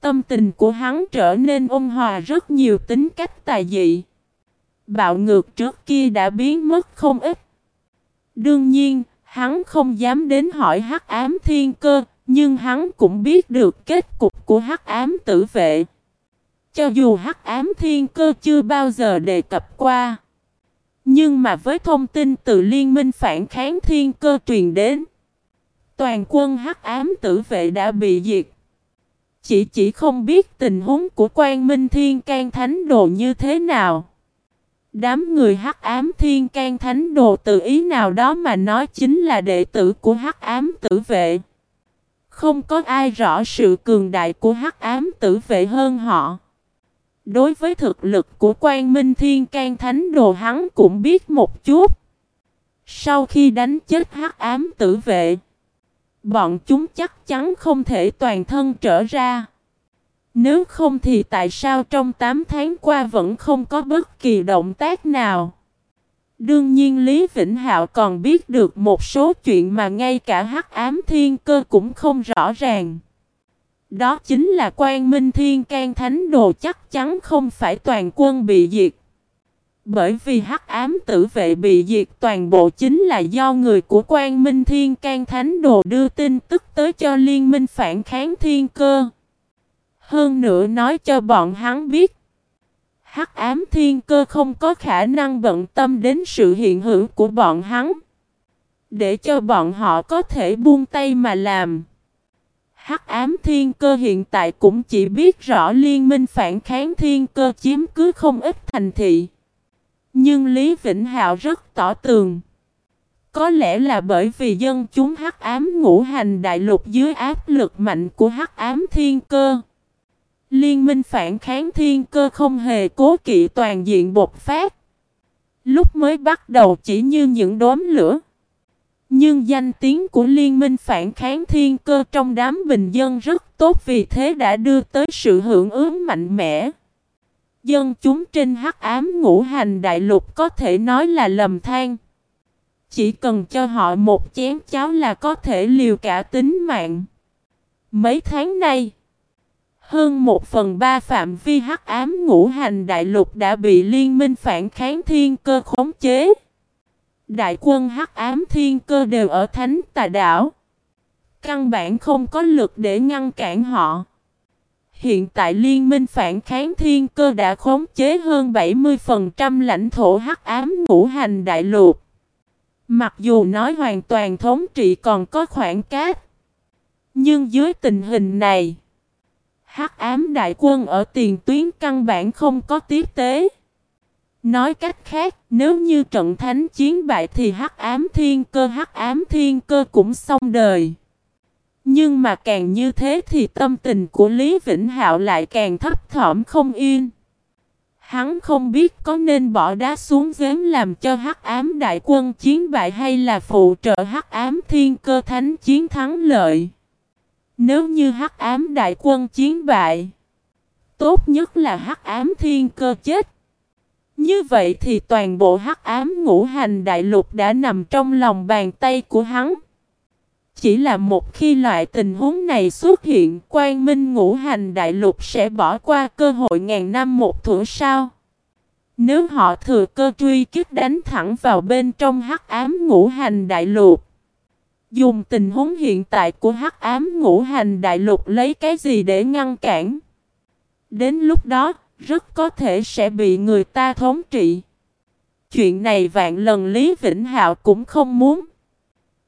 Tâm tình của hắn trở nên ôn hòa rất nhiều tính cách tài dị. Bạo ngược trước kia đã biến mất không ít. Đương nhiên, hắn không dám đến hỏi hắc ám thiên cơ, nhưng hắn cũng biết được kết cục của hắc ám tử vệ. Cho dù hắc ám thiên cơ chưa bao giờ đề cập qua. Nhưng mà với thông tin từ liên minh phản kháng thiên cơ truyền đến. Toàn quân hắc ám tử vệ đã bị diệt. Chỉ chỉ không biết tình huống của quan minh thiên can thánh đồ như thế nào. Đám người hắc ám thiên can thánh đồ từ ý nào đó mà nói chính là đệ tử của hắc ám tử vệ. Không có ai rõ sự cường đại của hắc ám tử vệ hơn họ. Đối với thực lực của quan minh thiên can thánh đồ hắn cũng biết một chút. Sau khi đánh chết hắc ám tử vệ, bọn chúng chắc chắn không thể toàn thân trở ra. Nếu không thì tại sao trong 8 tháng qua vẫn không có bất kỳ động tác nào? Đương nhiên Lý Vĩnh Hạo còn biết được một số chuyện mà ngay cả hắc ám thiên cơ cũng không rõ ràng. Đó chính là quan minh thiên can thánh đồ chắc chắn không phải toàn quân bị diệt. Bởi vì hắc ám tử vệ bị diệt toàn bộ chính là do người của quan minh thiên can thánh đồ đưa tin tức tới cho liên minh phản kháng thiên cơ. Hơn nữa nói cho bọn hắn biết. Hắc ám thiên cơ không có khả năng bận tâm đến sự hiện hữu của bọn hắn. Để cho bọn họ có thể buông tay mà làm. Hắc ám thiên cơ hiện tại cũng chỉ biết rõ liên minh phản kháng thiên cơ chiếm cứ không ít thành thị. Nhưng Lý Vĩnh Hạo rất tỏ tường. Có lẽ là bởi vì dân chúng hắc ám ngũ hành đại lục dưới áp lực mạnh của hắc ám thiên cơ. Liên minh phản kháng thiên cơ không hề cố kỵ toàn diện bột phát. Lúc mới bắt đầu chỉ như những đốm lửa. Nhưng danh tiếng của liên minh phản kháng thiên cơ trong đám bình dân rất tốt vì thế đã đưa tới sự hưởng ứng mạnh mẽ. Dân chúng trên hắc ám ngũ hành đại lục có thể nói là lầm than. Chỉ cần cho họ một chén cháo là có thể liều cả tính mạng. Mấy tháng nay, hơn một phần ba phạm vi hắc ám ngũ hành đại lục đã bị liên minh phản kháng thiên cơ khống chế. Đại quân hắc ám thiên cơ đều ở thánh tà đảo. Căn bản không có lực để ngăn cản họ. Hiện tại liên minh phản kháng thiên cơ đã khống chế hơn 70% lãnh thổ hắc ám ngũ hành đại lục. Mặc dù nói hoàn toàn thống trị còn có khoảng cách. Nhưng dưới tình hình này, hắc ám đại quân ở tiền tuyến căn bản không có tiếp tế. Nói cách khác, nếu như trận thánh chiến bại thì hắc ám thiên cơ hắc ám thiên cơ cũng xong đời. Nhưng mà càng như thế thì tâm tình của Lý Vĩnh Hạo lại càng thấp thỏm không yên. Hắn không biết có nên bỏ đá xuống giếng làm cho hắc ám đại quân chiến bại hay là phụ trợ hắc ám thiên cơ thánh chiến thắng lợi. Nếu như hắc ám đại quân chiến bại, tốt nhất là hắc ám thiên cơ chết. Như vậy thì toàn bộ hắc ám ngũ hành đại lục đã nằm trong lòng bàn tay của hắn. Chỉ là một khi loại tình huống này xuất hiện, quan minh ngũ hành đại lục sẽ bỏ qua cơ hội ngàn năm một thủa sao. Nếu họ thừa cơ truy kích đánh thẳng vào bên trong hắc ám ngũ hành đại lục. Dùng tình huống hiện tại của hắc ám ngũ hành đại lục lấy cái gì để ngăn cản. Đến lúc đó, rất có thể sẽ bị người ta thống trị. Chuyện này vạn lần Lý Vĩnh Hạo cũng không muốn.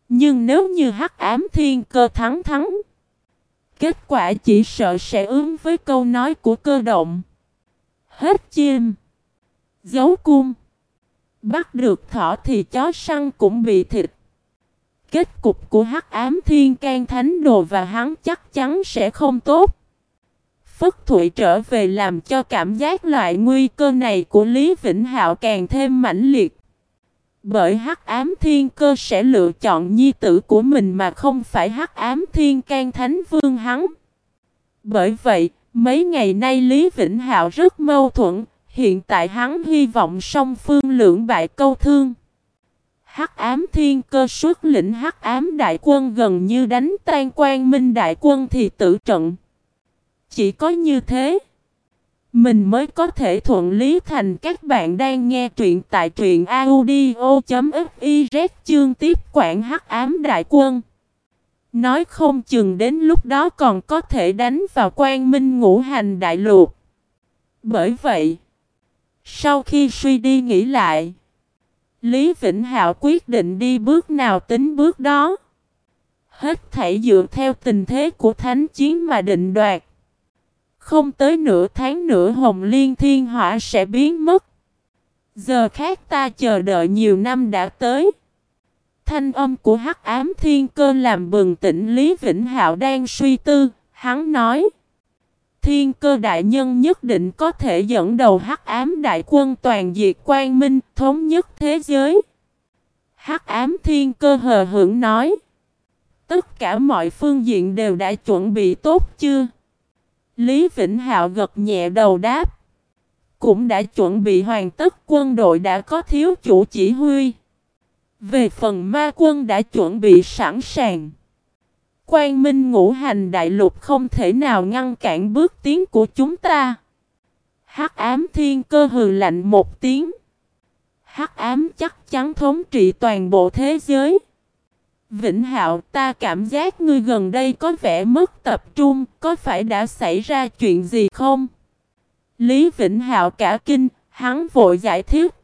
Nhưng nếu như hắc ám thiên cơ thắng thắng, kết quả chỉ sợ sẽ ứng với câu nói của cơ động. Hết chim, giấu cung, bắt được thỏ thì chó săn cũng bị thịt. Kết cục của hắc ám thiên can thánh đồ và hắn chắc chắn sẽ không tốt. Phất Thụy trở về làm cho cảm giác loại nguy cơ này của Lý Vĩnh Hạo càng thêm mãnh liệt. Bởi hắc ám thiên cơ sẽ lựa chọn nhi tử của mình mà không phải hắc ám thiên can thánh vương hắn. Bởi vậy, mấy ngày nay Lý Vĩnh Hạo rất mâu thuẫn, hiện tại hắn hy vọng song phương lưỡng bại câu thương. Hắc ám thiên cơ xuất lĩnh hắc ám đại quân gần như đánh tan quan minh đại quân thì tử trận. Chỉ có như thế, mình mới có thể thuận lý thành các bạn đang nghe truyện tại truyện audio.fiz chương tiếp quản hắc ám đại quân. Nói không chừng đến lúc đó còn có thể đánh vào quan minh ngũ hành đại lục. Bởi vậy, sau khi suy đi nghĩ lại, Lý Vĩnh Hạo quyết định đi bước nào tính bước đó. Hết thảy dựa theo tình thế của thánh chiến mà định đoạt. Không tới nửa tháng nữa Hồng Liên Thiên Hỏa sẽ biến mất. Giờ khác ta chờ đợi nhiều năm đã tới. Thanh âm của Hắc Ám Thiên Cơ làm bừng tỉnh Lý Vĩnh Hạo đang suy tư, hắn nói: Thiên Cơ đại nhân nhất định có thể dẫn đầu Hắc Ám đại quân toàn diệt quang minh, thống nhất thế giới. Hắc Ám Thiên Cơ hờ hững nói: Tất cả mọi phương diện đều đã chuẩn bị tốt chưa? Lý Vĩnh Hạo gật nhẹ đầu đáp. Cũng đã chuẩn bị hoàn tất, quân đội đã có thiếu chủ chỉ huy. Về phần ma quân đã chuẩn bị sẵn sàng. Quang Minh ngũ hành đại lục không thể nào ngăn cản bước tiến của chúng ta. Hắc ám thiên cơ hừ lạnh một tiếng. Hắc ám chắc chắn thống trị toàn bộ thế giới. Vĩnh Hạo ta cảm giác ngươi gần đây có vẻ mất tập trung, có phải đã xảy ra chuyện gì không? Lý Vĩnh Hạo cả kinh, hắn vội giải thích.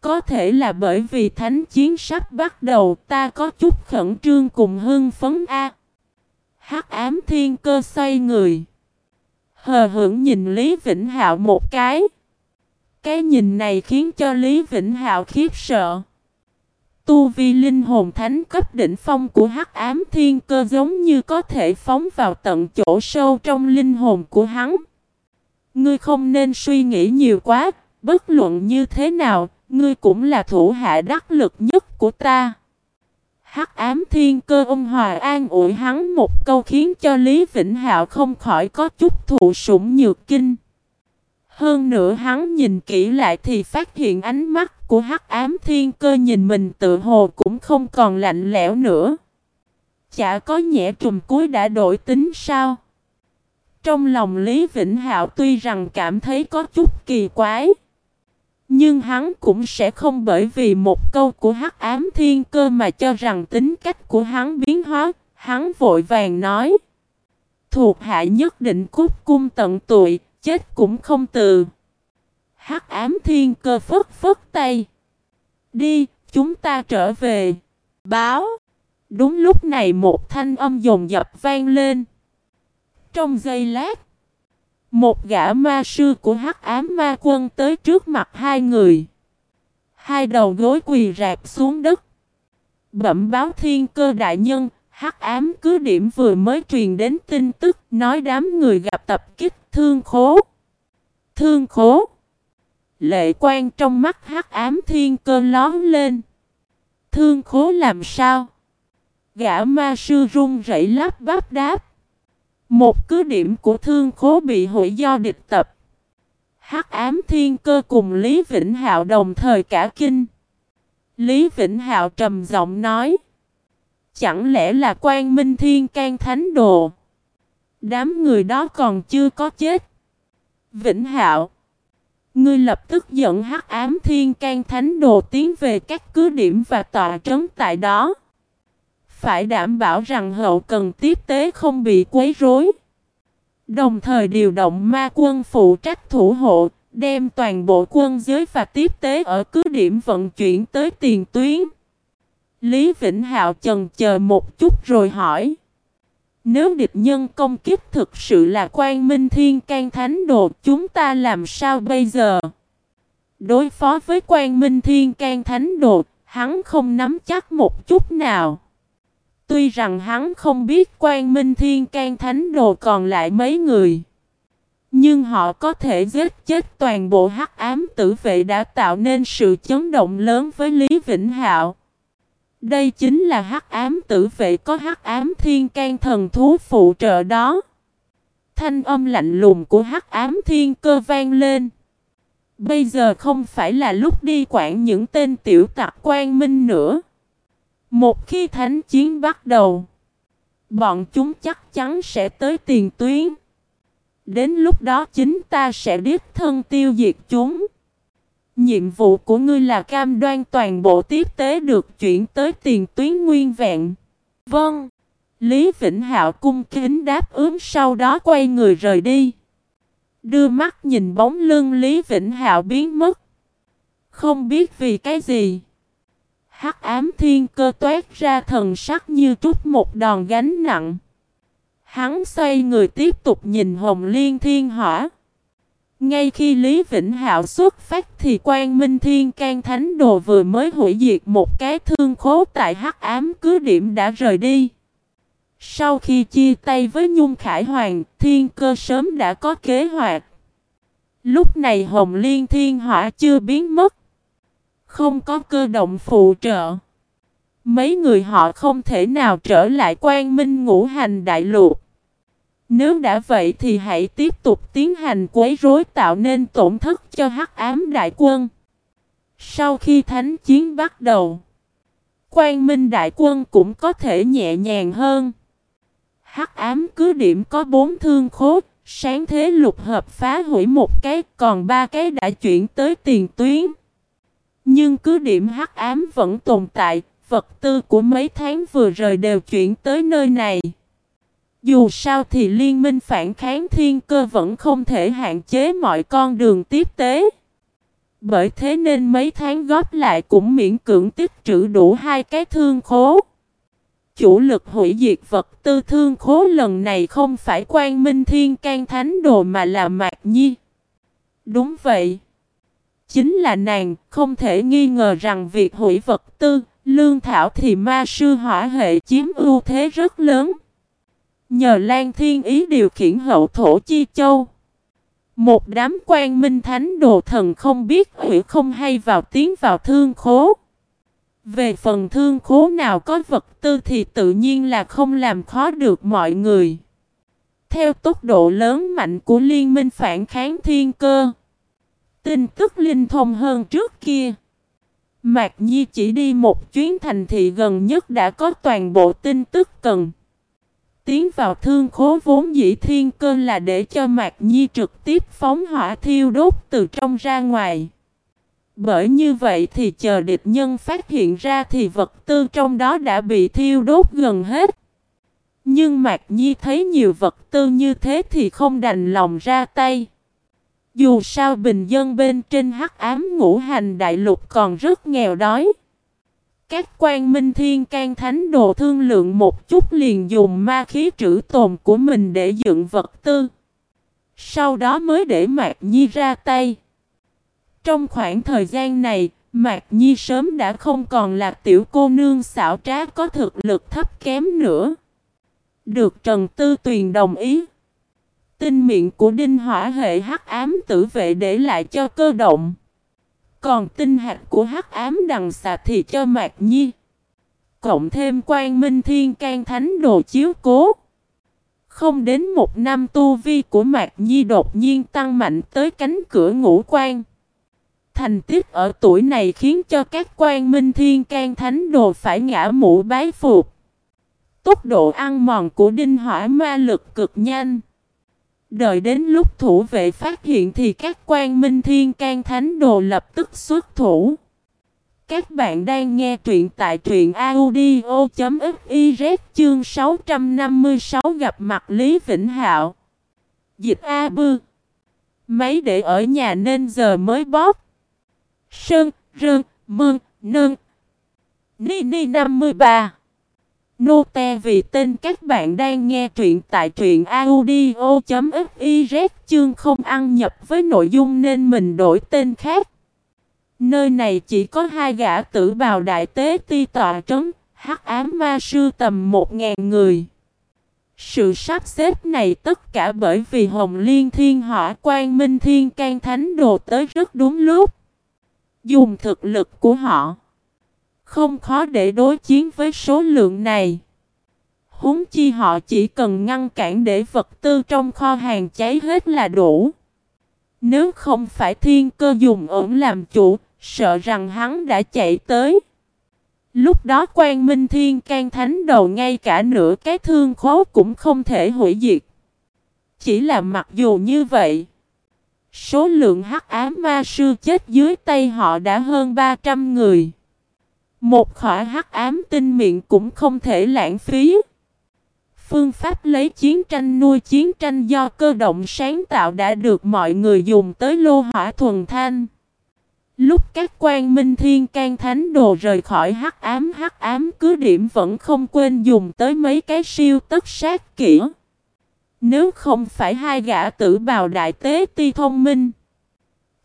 Có thể là bởi vì thánh chiến sắp bắt đầu ta có chút khẩn trương cùng hưng phấn A. Hắc ám thiên cơ xoay người. Hờ hững nhìn Lý Vĩnh Hạo một cái. Cái nhìn này khiến cho Lý Vĩnh Hạo khiếp sợ. Tu vi linh hồn thánh cấp đỉnh phong của hắc ám thiên cơ giống như có thể phóng vào tận chỗ sâu trong linh hồn của hắn. Ngươi không nên suy nghĩ nhiều quá, bất luận như thế nào, ngươi cũng là thủ hạ đắc lực nhất của ta. Hắc ám thiên cơ ông Hòa an ủi hắn một câu khiến cho Lý Vĩnh Hạo không khỏi có chút thụ sủng nhược kinh. Hơn nữa hắn nhìn kỹ lại thì phát hiện ánh mắt của hắc ám thiên cơ nhìn mình tự hồ cũng không còn lạnh lẽo nữa. Chả có nhẹ trùm cuối đã đổi tính sao? Trong lòng Lý Vĩnh Hạo tuy rằng cảm thấy có chút kỳ quái. Nhưng hắn cũng sẽ không bởi vì một câu của hắc ám thiên cơ mà cho rằng tính cách của hắn biến hóa. Hắn vội vàng nói. Thuộc hạ nhất định cút cung tận tụi, chết cũng không từ. Hắc ám thiên cơ phất phất tay. Đi, chúng ta trở về. Báo. Đúng lúc này một thanh âm dồn dập vang lên. Trong giây lát, một gã ma sư của hắc ám ma quân tới trước mặt hai người. Hai đầu gối quỳ rạp xuống đất. Bẩm báo thiên cơ đại nhân, hắc ám cứ điểm vừa mới truyền đến tin tức nói đám người gặp tập kích thương khố. Thương khố. Lệ quan trong mắt hắc ám thiên cơ lón lên. Thương khố làm sao? Gã ma sư run rẩy lắp bắp đáp. Một cứ điểm của thương khố bị hủy do địch tập. Hắc ám thiên cơ cùng Lý Vĩnh Hạo đồng thời cả kinh. Lý Vĩnh Hạo trầm giọng nói. Chẳng lẽ là quan minh thiên can thánh đồ? Đám người đó còn chưa có chết. Vĩnh Hạo. Ngươi lập tức dẫn hắc ám thiên can thánh đồ tiến về các cứ điểm và tọa trấn tại đó. Phải đảm bảo rằng hậu cần tiếp tế không bị quấy rối. Đồng thời điều động ma quân phụ trách thủ hộ, đem toàn bộ quân giới và tiếp tế ở cứ điểm vận chuyển tới tiền tuyến. Lý Vĩnh Hạo chần chờ một chút rồi hỏi. Nếu địch nhân công kích thực sự là quan minh thiên can thánh đồ, chúng ta làm sao bây giờ? Đối phó với quan minh thiên can thánh đồ, hắn không nắm chắc một chút nào. Tuy rằng hắn không biết quan minh thiên can thánh đồ còn lại mấy người. Nhưng họ có thể giết chết toàn bộ hắc ám tử vệ đã tạo nên sự chấn động lớn với Lý Vĩnh Hạo. Đây chính là hắc ám tử vệ có hắc ám thiên can thần thú phụ trợ đó. Thanh âm lạnh lùng của hắc ám thiên cơ vang lên. Bây giờ không phải là lúc đi quản những tên tiểu tặc quan minh nữa. Một khi thánh chiến bắt đầu, bọn chúng chắc chắn sẽ tới tiền tuyến. Đến lúc đó chính ta sẽ biết thân tiêu diệt chúng. Nhiệm vụ của ngươi là cam đoan toàn bộ tiếp tế được chuyển tới tiền tuyến nguyên vẹn. Vâng. Lý Vĩnh Hạo cung kính đáp ứng sau đó quay người rời đi. Đưa mắt nhìn bóng lưng Lý Vĩnh Hạo biến mất. Không biết vì cái gì. Hắc ám thiên cơ toát ra thần sắc như trút một đòn gánh nặng. Hắn xoay người tiếp tục nhìn Hồng Liên Thiên Hỏa. Ngay khi Lý Vĩnh Hạo xuất phát thì Quan Minh Thiên can Thánh Đồ vừa mới hủy diệt một cái thương khố tại Hắc Ám cứ điểm đã rời đi. Sau khi chia tay với Nhung Khải Hoàng, Thiên Cơ sớm đã có kế hoạch. Lúc này Hồng Liên Thiên Hỏa chưa biến mất. Không có cơ động phụ trợ. Mấy người họ không thể nào trở lại quan minh ngũ hành đại lục. Nếu đã vậy thì hãy tiếp tục tiến hành quấy rối tạo nên tổn thất cho hắc ám đại quân. Sau khi thánh chiến bắt đầu, quan minh đại quân cũng có thể nhẹ nhàng hơn. Hắc ám cứ điểm có bốn thương khố, sáng thế lục hợp phá hủy một cái, còn ba cái đã chuyển tới tiền tuyến. Nhưng cứ điểm hắc ám vẫn tồn tại, vật tư của mấy tháng vừa rời đều chuyển tới nơi này. Dù sao thì liên minh phản kháng thiên cơ vẫn không thể hạn chế mọi con đường tiếp tế. Bởi thế nên mấy tháng góp lại cũng miễn cưỡng tích trữ đủ hai cái thương khố. Chủ lực hủy diệt vật tư thương khố lần này không phải quan minh thiên can thánh đồ mà là mạc nhi. Đúng vậy. Chính là nàng, không thể nghi ngờ rằng việc hủy vật tư, lương thảo thì ma sư hỏa hệ chiếm ưu thế rất lớn. Nhờ Lan Thiên Ý điều khiển hậu thổ chi châu. Một đám quan minh thánh đồ thần không biết hủy không hay vào tiến vào thương khố. Về phần thương khố nào có vật tư thì tự nhiên là không làm khó được mọi người. Theo tốc độ lớn mạnh của liên minh phản kháng thiên cơ, tin tức linh thông hơn trước kia. Mạc Nhi chỉ đi một chuyến thành thị gần nhất đã có toàn bộ tin tức cần. Tiến vào thương khố vốn dĩ thiên cơ là để cho Mạc Nhi trực tiếp phóng hỏa thiêu đốt từ trong ra ngoài. Bởi như vậy thì chờ địch nhân phát hiện ra thì vật tư trong đó đã bị thiêu đốt gần hết. Nhưng Mạc Nhi thấy nhiều vật tư như thế thì không đành lòng ra tay. Dù sao bình dân bên trên hắc ám ngũ hành đại lục còn rất nghèo đói. Các quan minh thiên can thánh đồ thương lượng một chút liền dùng ma khí trữ tồn của mình để dựng vật tư. Sau đó mới để Mạc Nhi ra tay. Trong khoảng thời gian này, Mạc Nhi sớm đã không còn là tiểu cô nương xảo trá có thực lực thấp kém nữa. Được Trần Tư Tuyền đồng ý. Tinh miệng của đinh hỏa hệ hắc ám tử vệ để lại cho cơ động. Còn tinh hạt của hắc ám đằng xà thì cho Mạc Nhi. Cộng thêm quan minh thiên can thánh đồ chiếu cố. Không đến một năm tu vi của Mạc Nhi đột nhiên tăng mạnh tới cánh cửa ngũ quan. Thành tích ở tuổi này khiến cho các quan minh thiên can thánh đồ phải ngã mũ bái phục. Tốc độ ăn mòn của đinh hỏa ma lực cực nhanh. Đợi đến lúc thủ vệ phát hiện thì các quan minh thiên can thánh đồ lập tức xuất thủ. Các bạn đang nghe truyện tại truyện audio.fiz chương 656 gặp mặt Lý Vĩnh Hạo. Dịch A Bư. Máy để ở nhà nên giờ mới bóp. Sơn, Rơn, mương Nơn. Ni Ni 53 Nô te vì tên các bạn đang nghe truyện tại truyện audio.fiz chương không ăn nhập với nội dung nên mình đổi tên khác. Nơi này chỉ có hai gã tử bào đại tế ti tọa trấn, hắc ám ma sư tầm một ngàn người. Sự sắp xếp này tất cả bởi vì Hồng Liên Thiên Hỏa Quan Minh Thiên can Thánh Đồ tới rất đúng lúc. Dùng thực lực của họ không khó để đối chiến với số lượng này. Húng chi họ chỉ cần ngăn cản để vật tư trong kho hàng cháy hết là đủ. Nếu không phải thiên cơ dùng ổn làm chủ, sợ rằng hắn đã chạy tới. Lúc đó quan minh thiên can thánh đầu ngay cả nửa cái thương khố cũng không thể hủy diệt. Chỉ là mặc dù như vậy, số lượng hắc ám ma sư chết dưới tay họ đã hơn 300 người. Một khỏa hắc ám tinh miệng cũng không thể lãng phí. Phương pháp lấy chiến tranh nuôi chiến tranh do cơ động sáng tạo đã được mọi người dùng tới lô hỏa thuần thanh. Lúc các quan minh thiên can thánh đồ rời khỏi hắc ám hắc ám cứ điểm vẫn không quên dùng tới mấy cái siêu tất sát kỹ. Nếu không phải hai gã tử bào đại tế ti thông minh.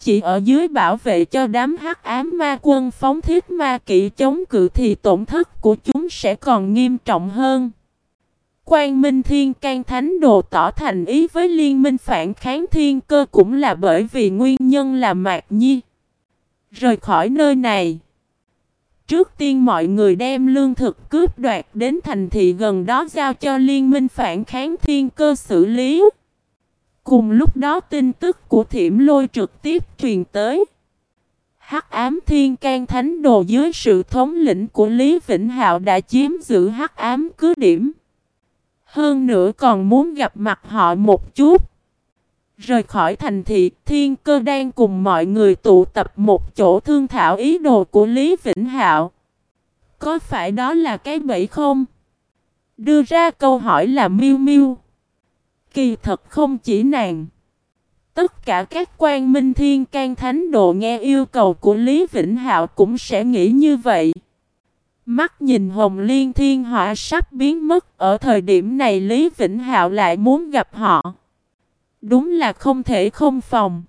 Chỉ ở dưới bảo vệ cho đám hắc ám ma quân phóng thiết ma kỵ chống cự thì tổn thất của chúng sẽ còn nghiêm trọng hơn. Quan Minh Thiên can Thánh Đồ tỏ thành ý với liên minh phản kháng thiên cơ cũng là bởi vì nguyên nhân là Mạc Nhi. Rời khỏi nơi này. Trước tiên mọi người đem lương thực cướp đoạt đến thành thị gần đó giao cho liên minh phản kháng thiên cơ xử lý. Cùng lúc đó tin tức của thiểm lôi trực tiếp truyền tới. Hắc ám thiên can thánh đồ dưới sự thống lĩnh của Lý Vĩnh Hạo đã chiếm giữ hắc ám cứ điểm. Hơn nữa còn muốn gặp mặt họ một chút. Rời khỏi thành thị, thiên cơ đang cùng mọi người tụ tập một chỗ thương thảo ý đồ của Lý Vĩnh Hạo. Có phải đó là cái bẫy không? Đưa ra câu hỏi là miêu miêu. Kỳ thật không chỉ nàng. Tất cả các quan minh thiên can thánh đồ nghe yêu cầu của Lý Vĩnh Hạo cũng sẽ nghĩ như vậy. Mắt nhìn Hồng Liên Thiên Hỏa sắp biến mất, ở thời điểm này Lý Vĩnh Hạo lại muốn gặp họ. Đúng là không thể không phòng.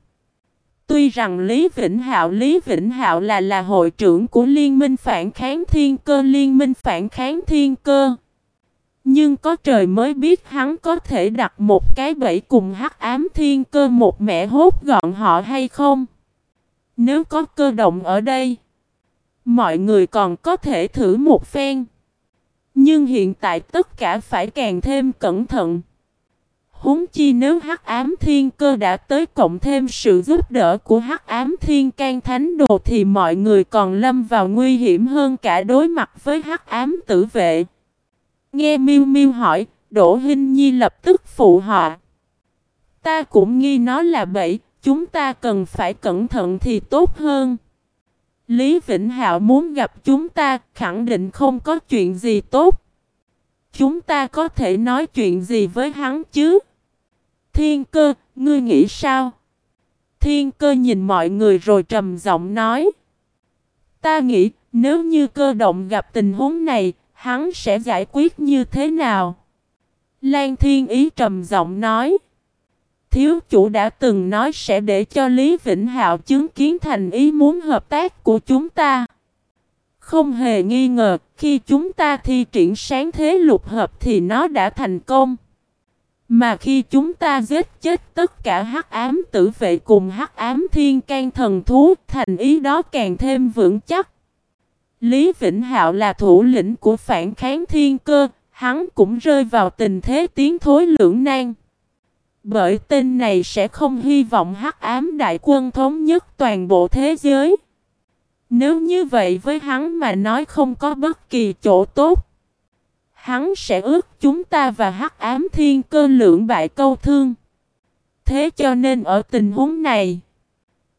Tuy rằng Lý Vĩnh Hạo Lý Vĩnh Hạo là là hội trưởng của Liên minh phản kháng thiên cơ Liên minh phản kháng thiên cơ. Nhưng có trời mới biết hắn có thể đặt một cái bẫy cùng hắc ám thiên cơ một mẹ hốt gọn họ hay không. Nếu có cơ động ở đây, Mọi người còn có thể thử một phen. Nhưng hiện tại tất cả phải càng thêm cẩn thận. Huống chi nếu Hắc Ám Thiên Cơ đã tới cộng thêm sự giúp đỡ của Hắc Ám Thiên Can Thánh Đồ thì mọi người còn lâm vào nguy hiểm hơn cả đối mặt với Hắc Ám Tử Vệ. Nghe Miêu Miêu hỏi, Đỗ Hinh Nhi lập tức phụ họ. Ta cũng nghi nó là bẫy, chúng ta cần phải cẩn thận thì tốt hơn. Lý Vĩnh Hạo muốn gặp chúng ta, khẳng định không có chuyện gì tốt. Chúng ta có thể nói chuyện gì với hắn chứ? Thiên cơ, ngươi nghĩ sao? Thiên cơ nhìn mọi người rồi trầm giọng nói. Ta nghĩ, nếu như cơ động gặp tình huống này, hắn sẽ giải quyết như thế nào? Lan Thiên Ý trầm giọng nói. Thiếu chủ đã từng nói sẽ để cho Lý Vĩnh Hạo chứng kiến thành ý muốn hợp tác của chúng ta. Không hề nghi ngờ, khi chúng ta thi triển sáng thế lục hợp thì nó đã thành công. Mà khi chúng ta giết chết tất cả hắc ám tử vệ cùng hắc ám thiên can thần thú, thành ý đó càng thêm vững chắc. Lý Vĩnh Hạo là thủ lĩnh của phản kháng thiên cơ, hắn cũng rơi vào tình thế tiến thối lưỡng nan. Bởi tên này sẽ không hy vọng hắc ám đại quân thống nhất toàn bộ thế giới. Nếu như vậy với hắn mà nói không có bất kỳ chỗ tốt. Hắn sẽ ước chúng ta và hắc ám thiên cơ lượng bại câu thương. Thế cho nên ở tình huống này,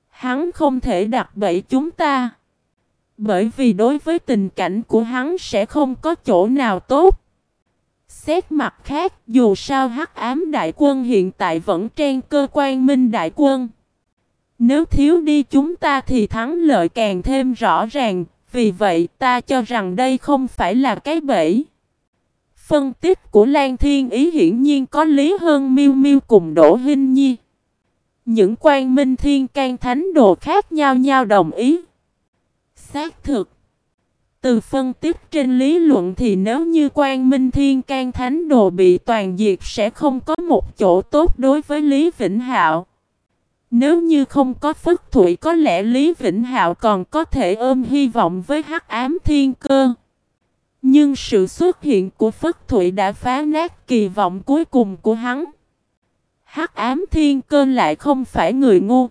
hắn không thể đặt bẫy chúng ta. Bởi vì đối với tình cảnh của hắn sẽ không có chỗ nào tốt. Xét mặt khác, dù sao hắc ám đại quân hiện tại vẫn trên cơ quan minh đại quân. Nếu thiếu đi chúng ta thì thắng lợi càng thêm rõ ràng, vì vậy ta cho rằng đây không phải là cái bẫy. Phân tích của Lan Thiên Ý hiển nhiên có lý hơn miêu miêu cùng Đỗ Hinh Nhi. Những quan minh thiên can thánh đồ khác nhau nhau đồng ý. Xác thực. Từ phân tích trên lý luận thì nếu như quan minh thiên can thánh đồ bị toàn diệt sẽ không có một chỗ tốt đối với Lý Vĩnh Hạo. Nếu như không có phất thủy, có lẽ Lý Vĩnh Hạo còn có thể ôm hy vọng với hắc ám thiên cơ. Nhưng sự xuất hiện của Phất Thụy đã phá nát kỳ vọng cuối cùng của hắn. Hắc ám thiên cơ lại không phải người ngu.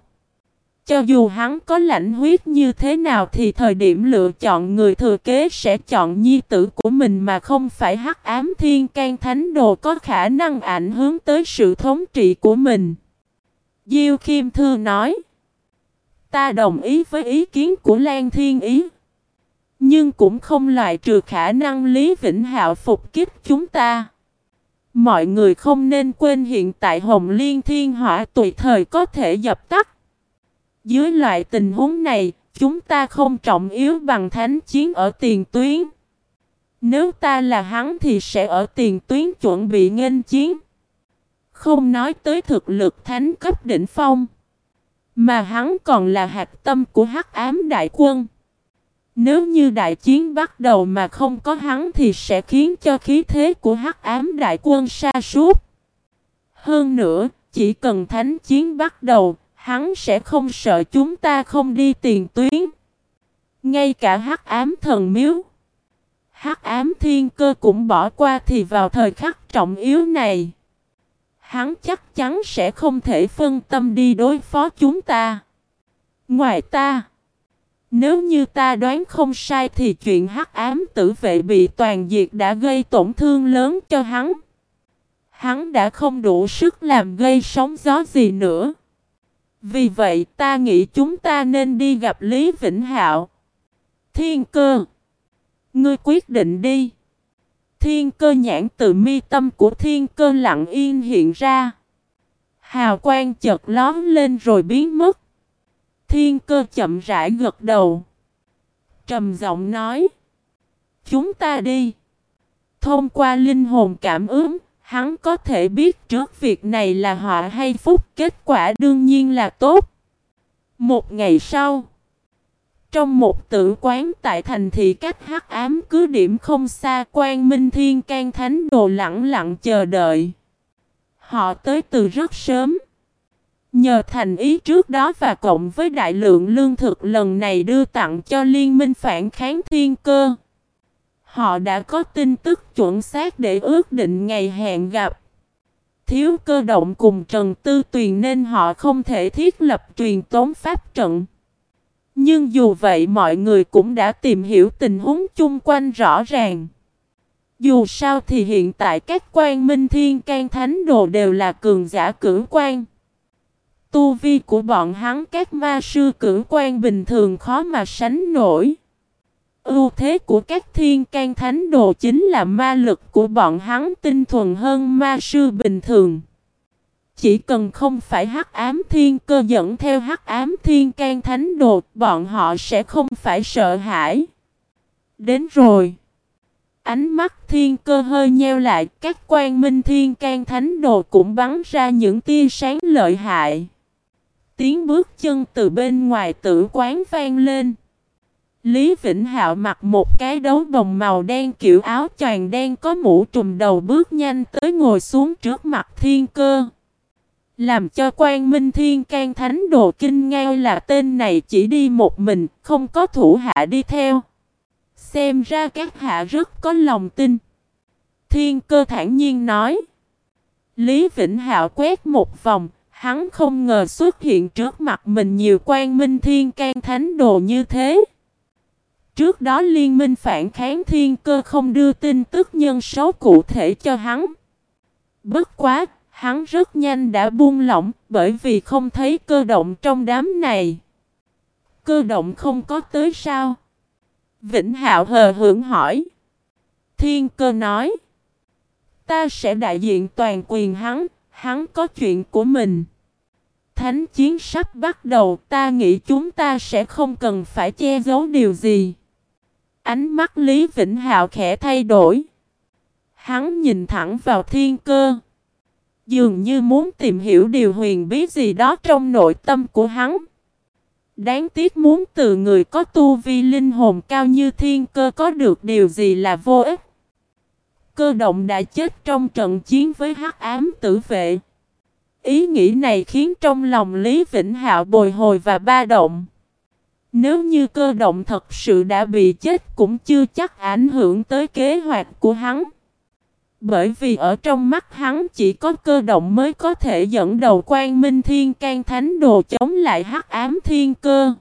Cho dù hắn có lãnh huyết như thế nào thì thời điểm lựa chọn người thừa kế sẽ chọn nhi tử của mình mà không phải hắc ám thiên can thánh đồ có khả năng ảnh hưởng tới sự thống trị của mình. Diêu Khiêm Thư nói, Ta đồng ý với ý kiến của Lan Thiên Ý. Nhưng cũng không loại trừ khả năng Lý Vĩnh Hạo phục kích chúng ta. Mọi người không nên quên hiện tại Hồng Liên Thiên Hỏa tùy thời có thể dập tắt. Dưới loại tình huống này, chúng ta không trọng yếu bằng thánh chiến ở tiền tuyến. Nếu ta là hắn thì sẽ ở tiền tuyến chuẩn bị nghênh chiến. Không nói tới thực lực thánh cấp đỉnh phong. Mà hắn còn là hạt tâm của hắc ám đại quân. Nếu như đại chiến bắt đầu mà không có hắn thì sẽ khiến cho khí thế của hắc ám đại quân sa sút. Hơn nữa, chỉ cần thánh chiến bắt đầu, hắn sẽ không sợ chúng ta không đi tiền tuyến. Ngay cả hắc ám thần miếu, hắc ám thiên cơ cũng bỏ qua thì vào thời khắc trọng yếu này. Hắn chắc chắn sẽ không thể phân tâm đi đối phó chúng ta. Ngoài ta, nếu như ta đoán không sai thì chuyện hắc ám tử vệ bị toàn diệt đã gây tổn thương lớn cho hắn. Hắn đã không đủ sức làm gây sóng gió gì nữa. Vì vậy ta nghĩ chúng ta nên đi gặp Lý Vĩnh Hạo. Thiên cơ. Ngươi quyết định đi. Thiên cơ nhãn từ mi tâm của thiên cơ lặng yên hiện ra. Hào quang chợt lóm lên rồi biến mất. Thiên cơ chậm rãi gật đầu. Trầm giọng nói. Chúng ta đi. Thông qua linh hồn cảm ứng, hắn có thể biết trước việc này là họa hay phúc, kết quả đương nhiên là tốt. Một ngày sau, trong một tử quán tại thành thị cách hắc ám cứ điểm không xa quan minh thiên can thánh đồ lặng lặng chờ đợi. Họ tới từ rất sớm. Nhờ thành ý trước đó và cộng với đại lượng lương thực lần này đưa tặng cho liên minh phản kháng thiên cơ. Họ đã có tin tức chuẩn xác để ước định ngày hẹn gặp. Thiếu cơ động cùng Trần Tư Tuyền nên họ không thể thiết lập truyền tống pháp trận. Nhưng dù vậy mọi người cũng đã tìm hiểu tình huống chung quanh rõ ràng. Dù sao thì hiện tại các quan minh thiên, can thánh đồ đều là cường giả cử quan. Tu vi của bọn hắn các ma sư cử quan bình thường khó mà sánh nổi. Ưu thế của các thiên can thánh đồ chính là ma lực của bọn hắn tinh thuần hơn ma sư bình thường. Chỉ cần không phải hắc ám thiên cơ dẫn theo hắc ám thiên can thánh đồ, bọn họ sẽ không phải sợ hãi. Đến rồi. Ánh mắt thiên cơ hơi nheo lại, các quan minh thiên can thánh đồ cũng bắn ra những tia sáng lợi hại. Tiếng bước chân từ bên ngoài tử quán vang lên. Lý Vĩnh Hạo mặc một cái đấu bồng màu đen kiểu áo choàng đen có mũ trùm đầu bước nhanh tới ngồi xuống trước mặt thiên cơ. Làm cho quan minh thiên can thánh đồ kinh ngay là tên này chỉ đi một mình, không có thủ hạ đi theo. Xem ra các hạ rất có lòng tin. Thiên cơ thản nhiên nói. Lý Vĩnh Hạo quét một vòng, hắn không ngờ xuất hiện trước mặt mình nhiều quan minh thiên can thánh đồ như thế. Trước đó liên minh phản kháng thiên cơ không đưa tin tức nhân số cụ thể cho hắn. Bất quá, hắn rất nhanh đã buông lỏng bởi vì không thấy cơ động trong đám này. Cơ động không có tới sao? Vĩnh Hạo hờ hưởng hỏi. Thiên cơ nói. Ta sẽ đại diện toàn quyền hắn, hắn có chuyện của mình. Thánh chiến sắp bắt đầu, ta nghĩ chúng ta sẽ không cần phải che giấu điều gì. Ánh mắt Lý Vĩnh Hạo khẽ thay đổi. Hắn nhìn thẳng vào thiên cơ. Dường như muốn tìm hiểu điều huyền bí gì đó trong nội tâm của hắn. Đáng tiếc muốn từ người có tu vi linh hồn cao như thiên cơ có được điều gì là vô ích. Cơ động đã chết trong trận chiến với hắc ám tử vệ. Ý nghĩ này khiến trong lòng Lý Vĩnh Hạo bồi hồi và ba động. Nếu như cơ động thật sự đã bị chết cũng chưa chắc ảnh hưởng tới kế hoạch của hắn. Bởi vì ở trong mắt hắn chỉ có cơ động mới có thể dẫn đầu quan minh thiên can thánh đồ chống lại hắc ám thiên cơ.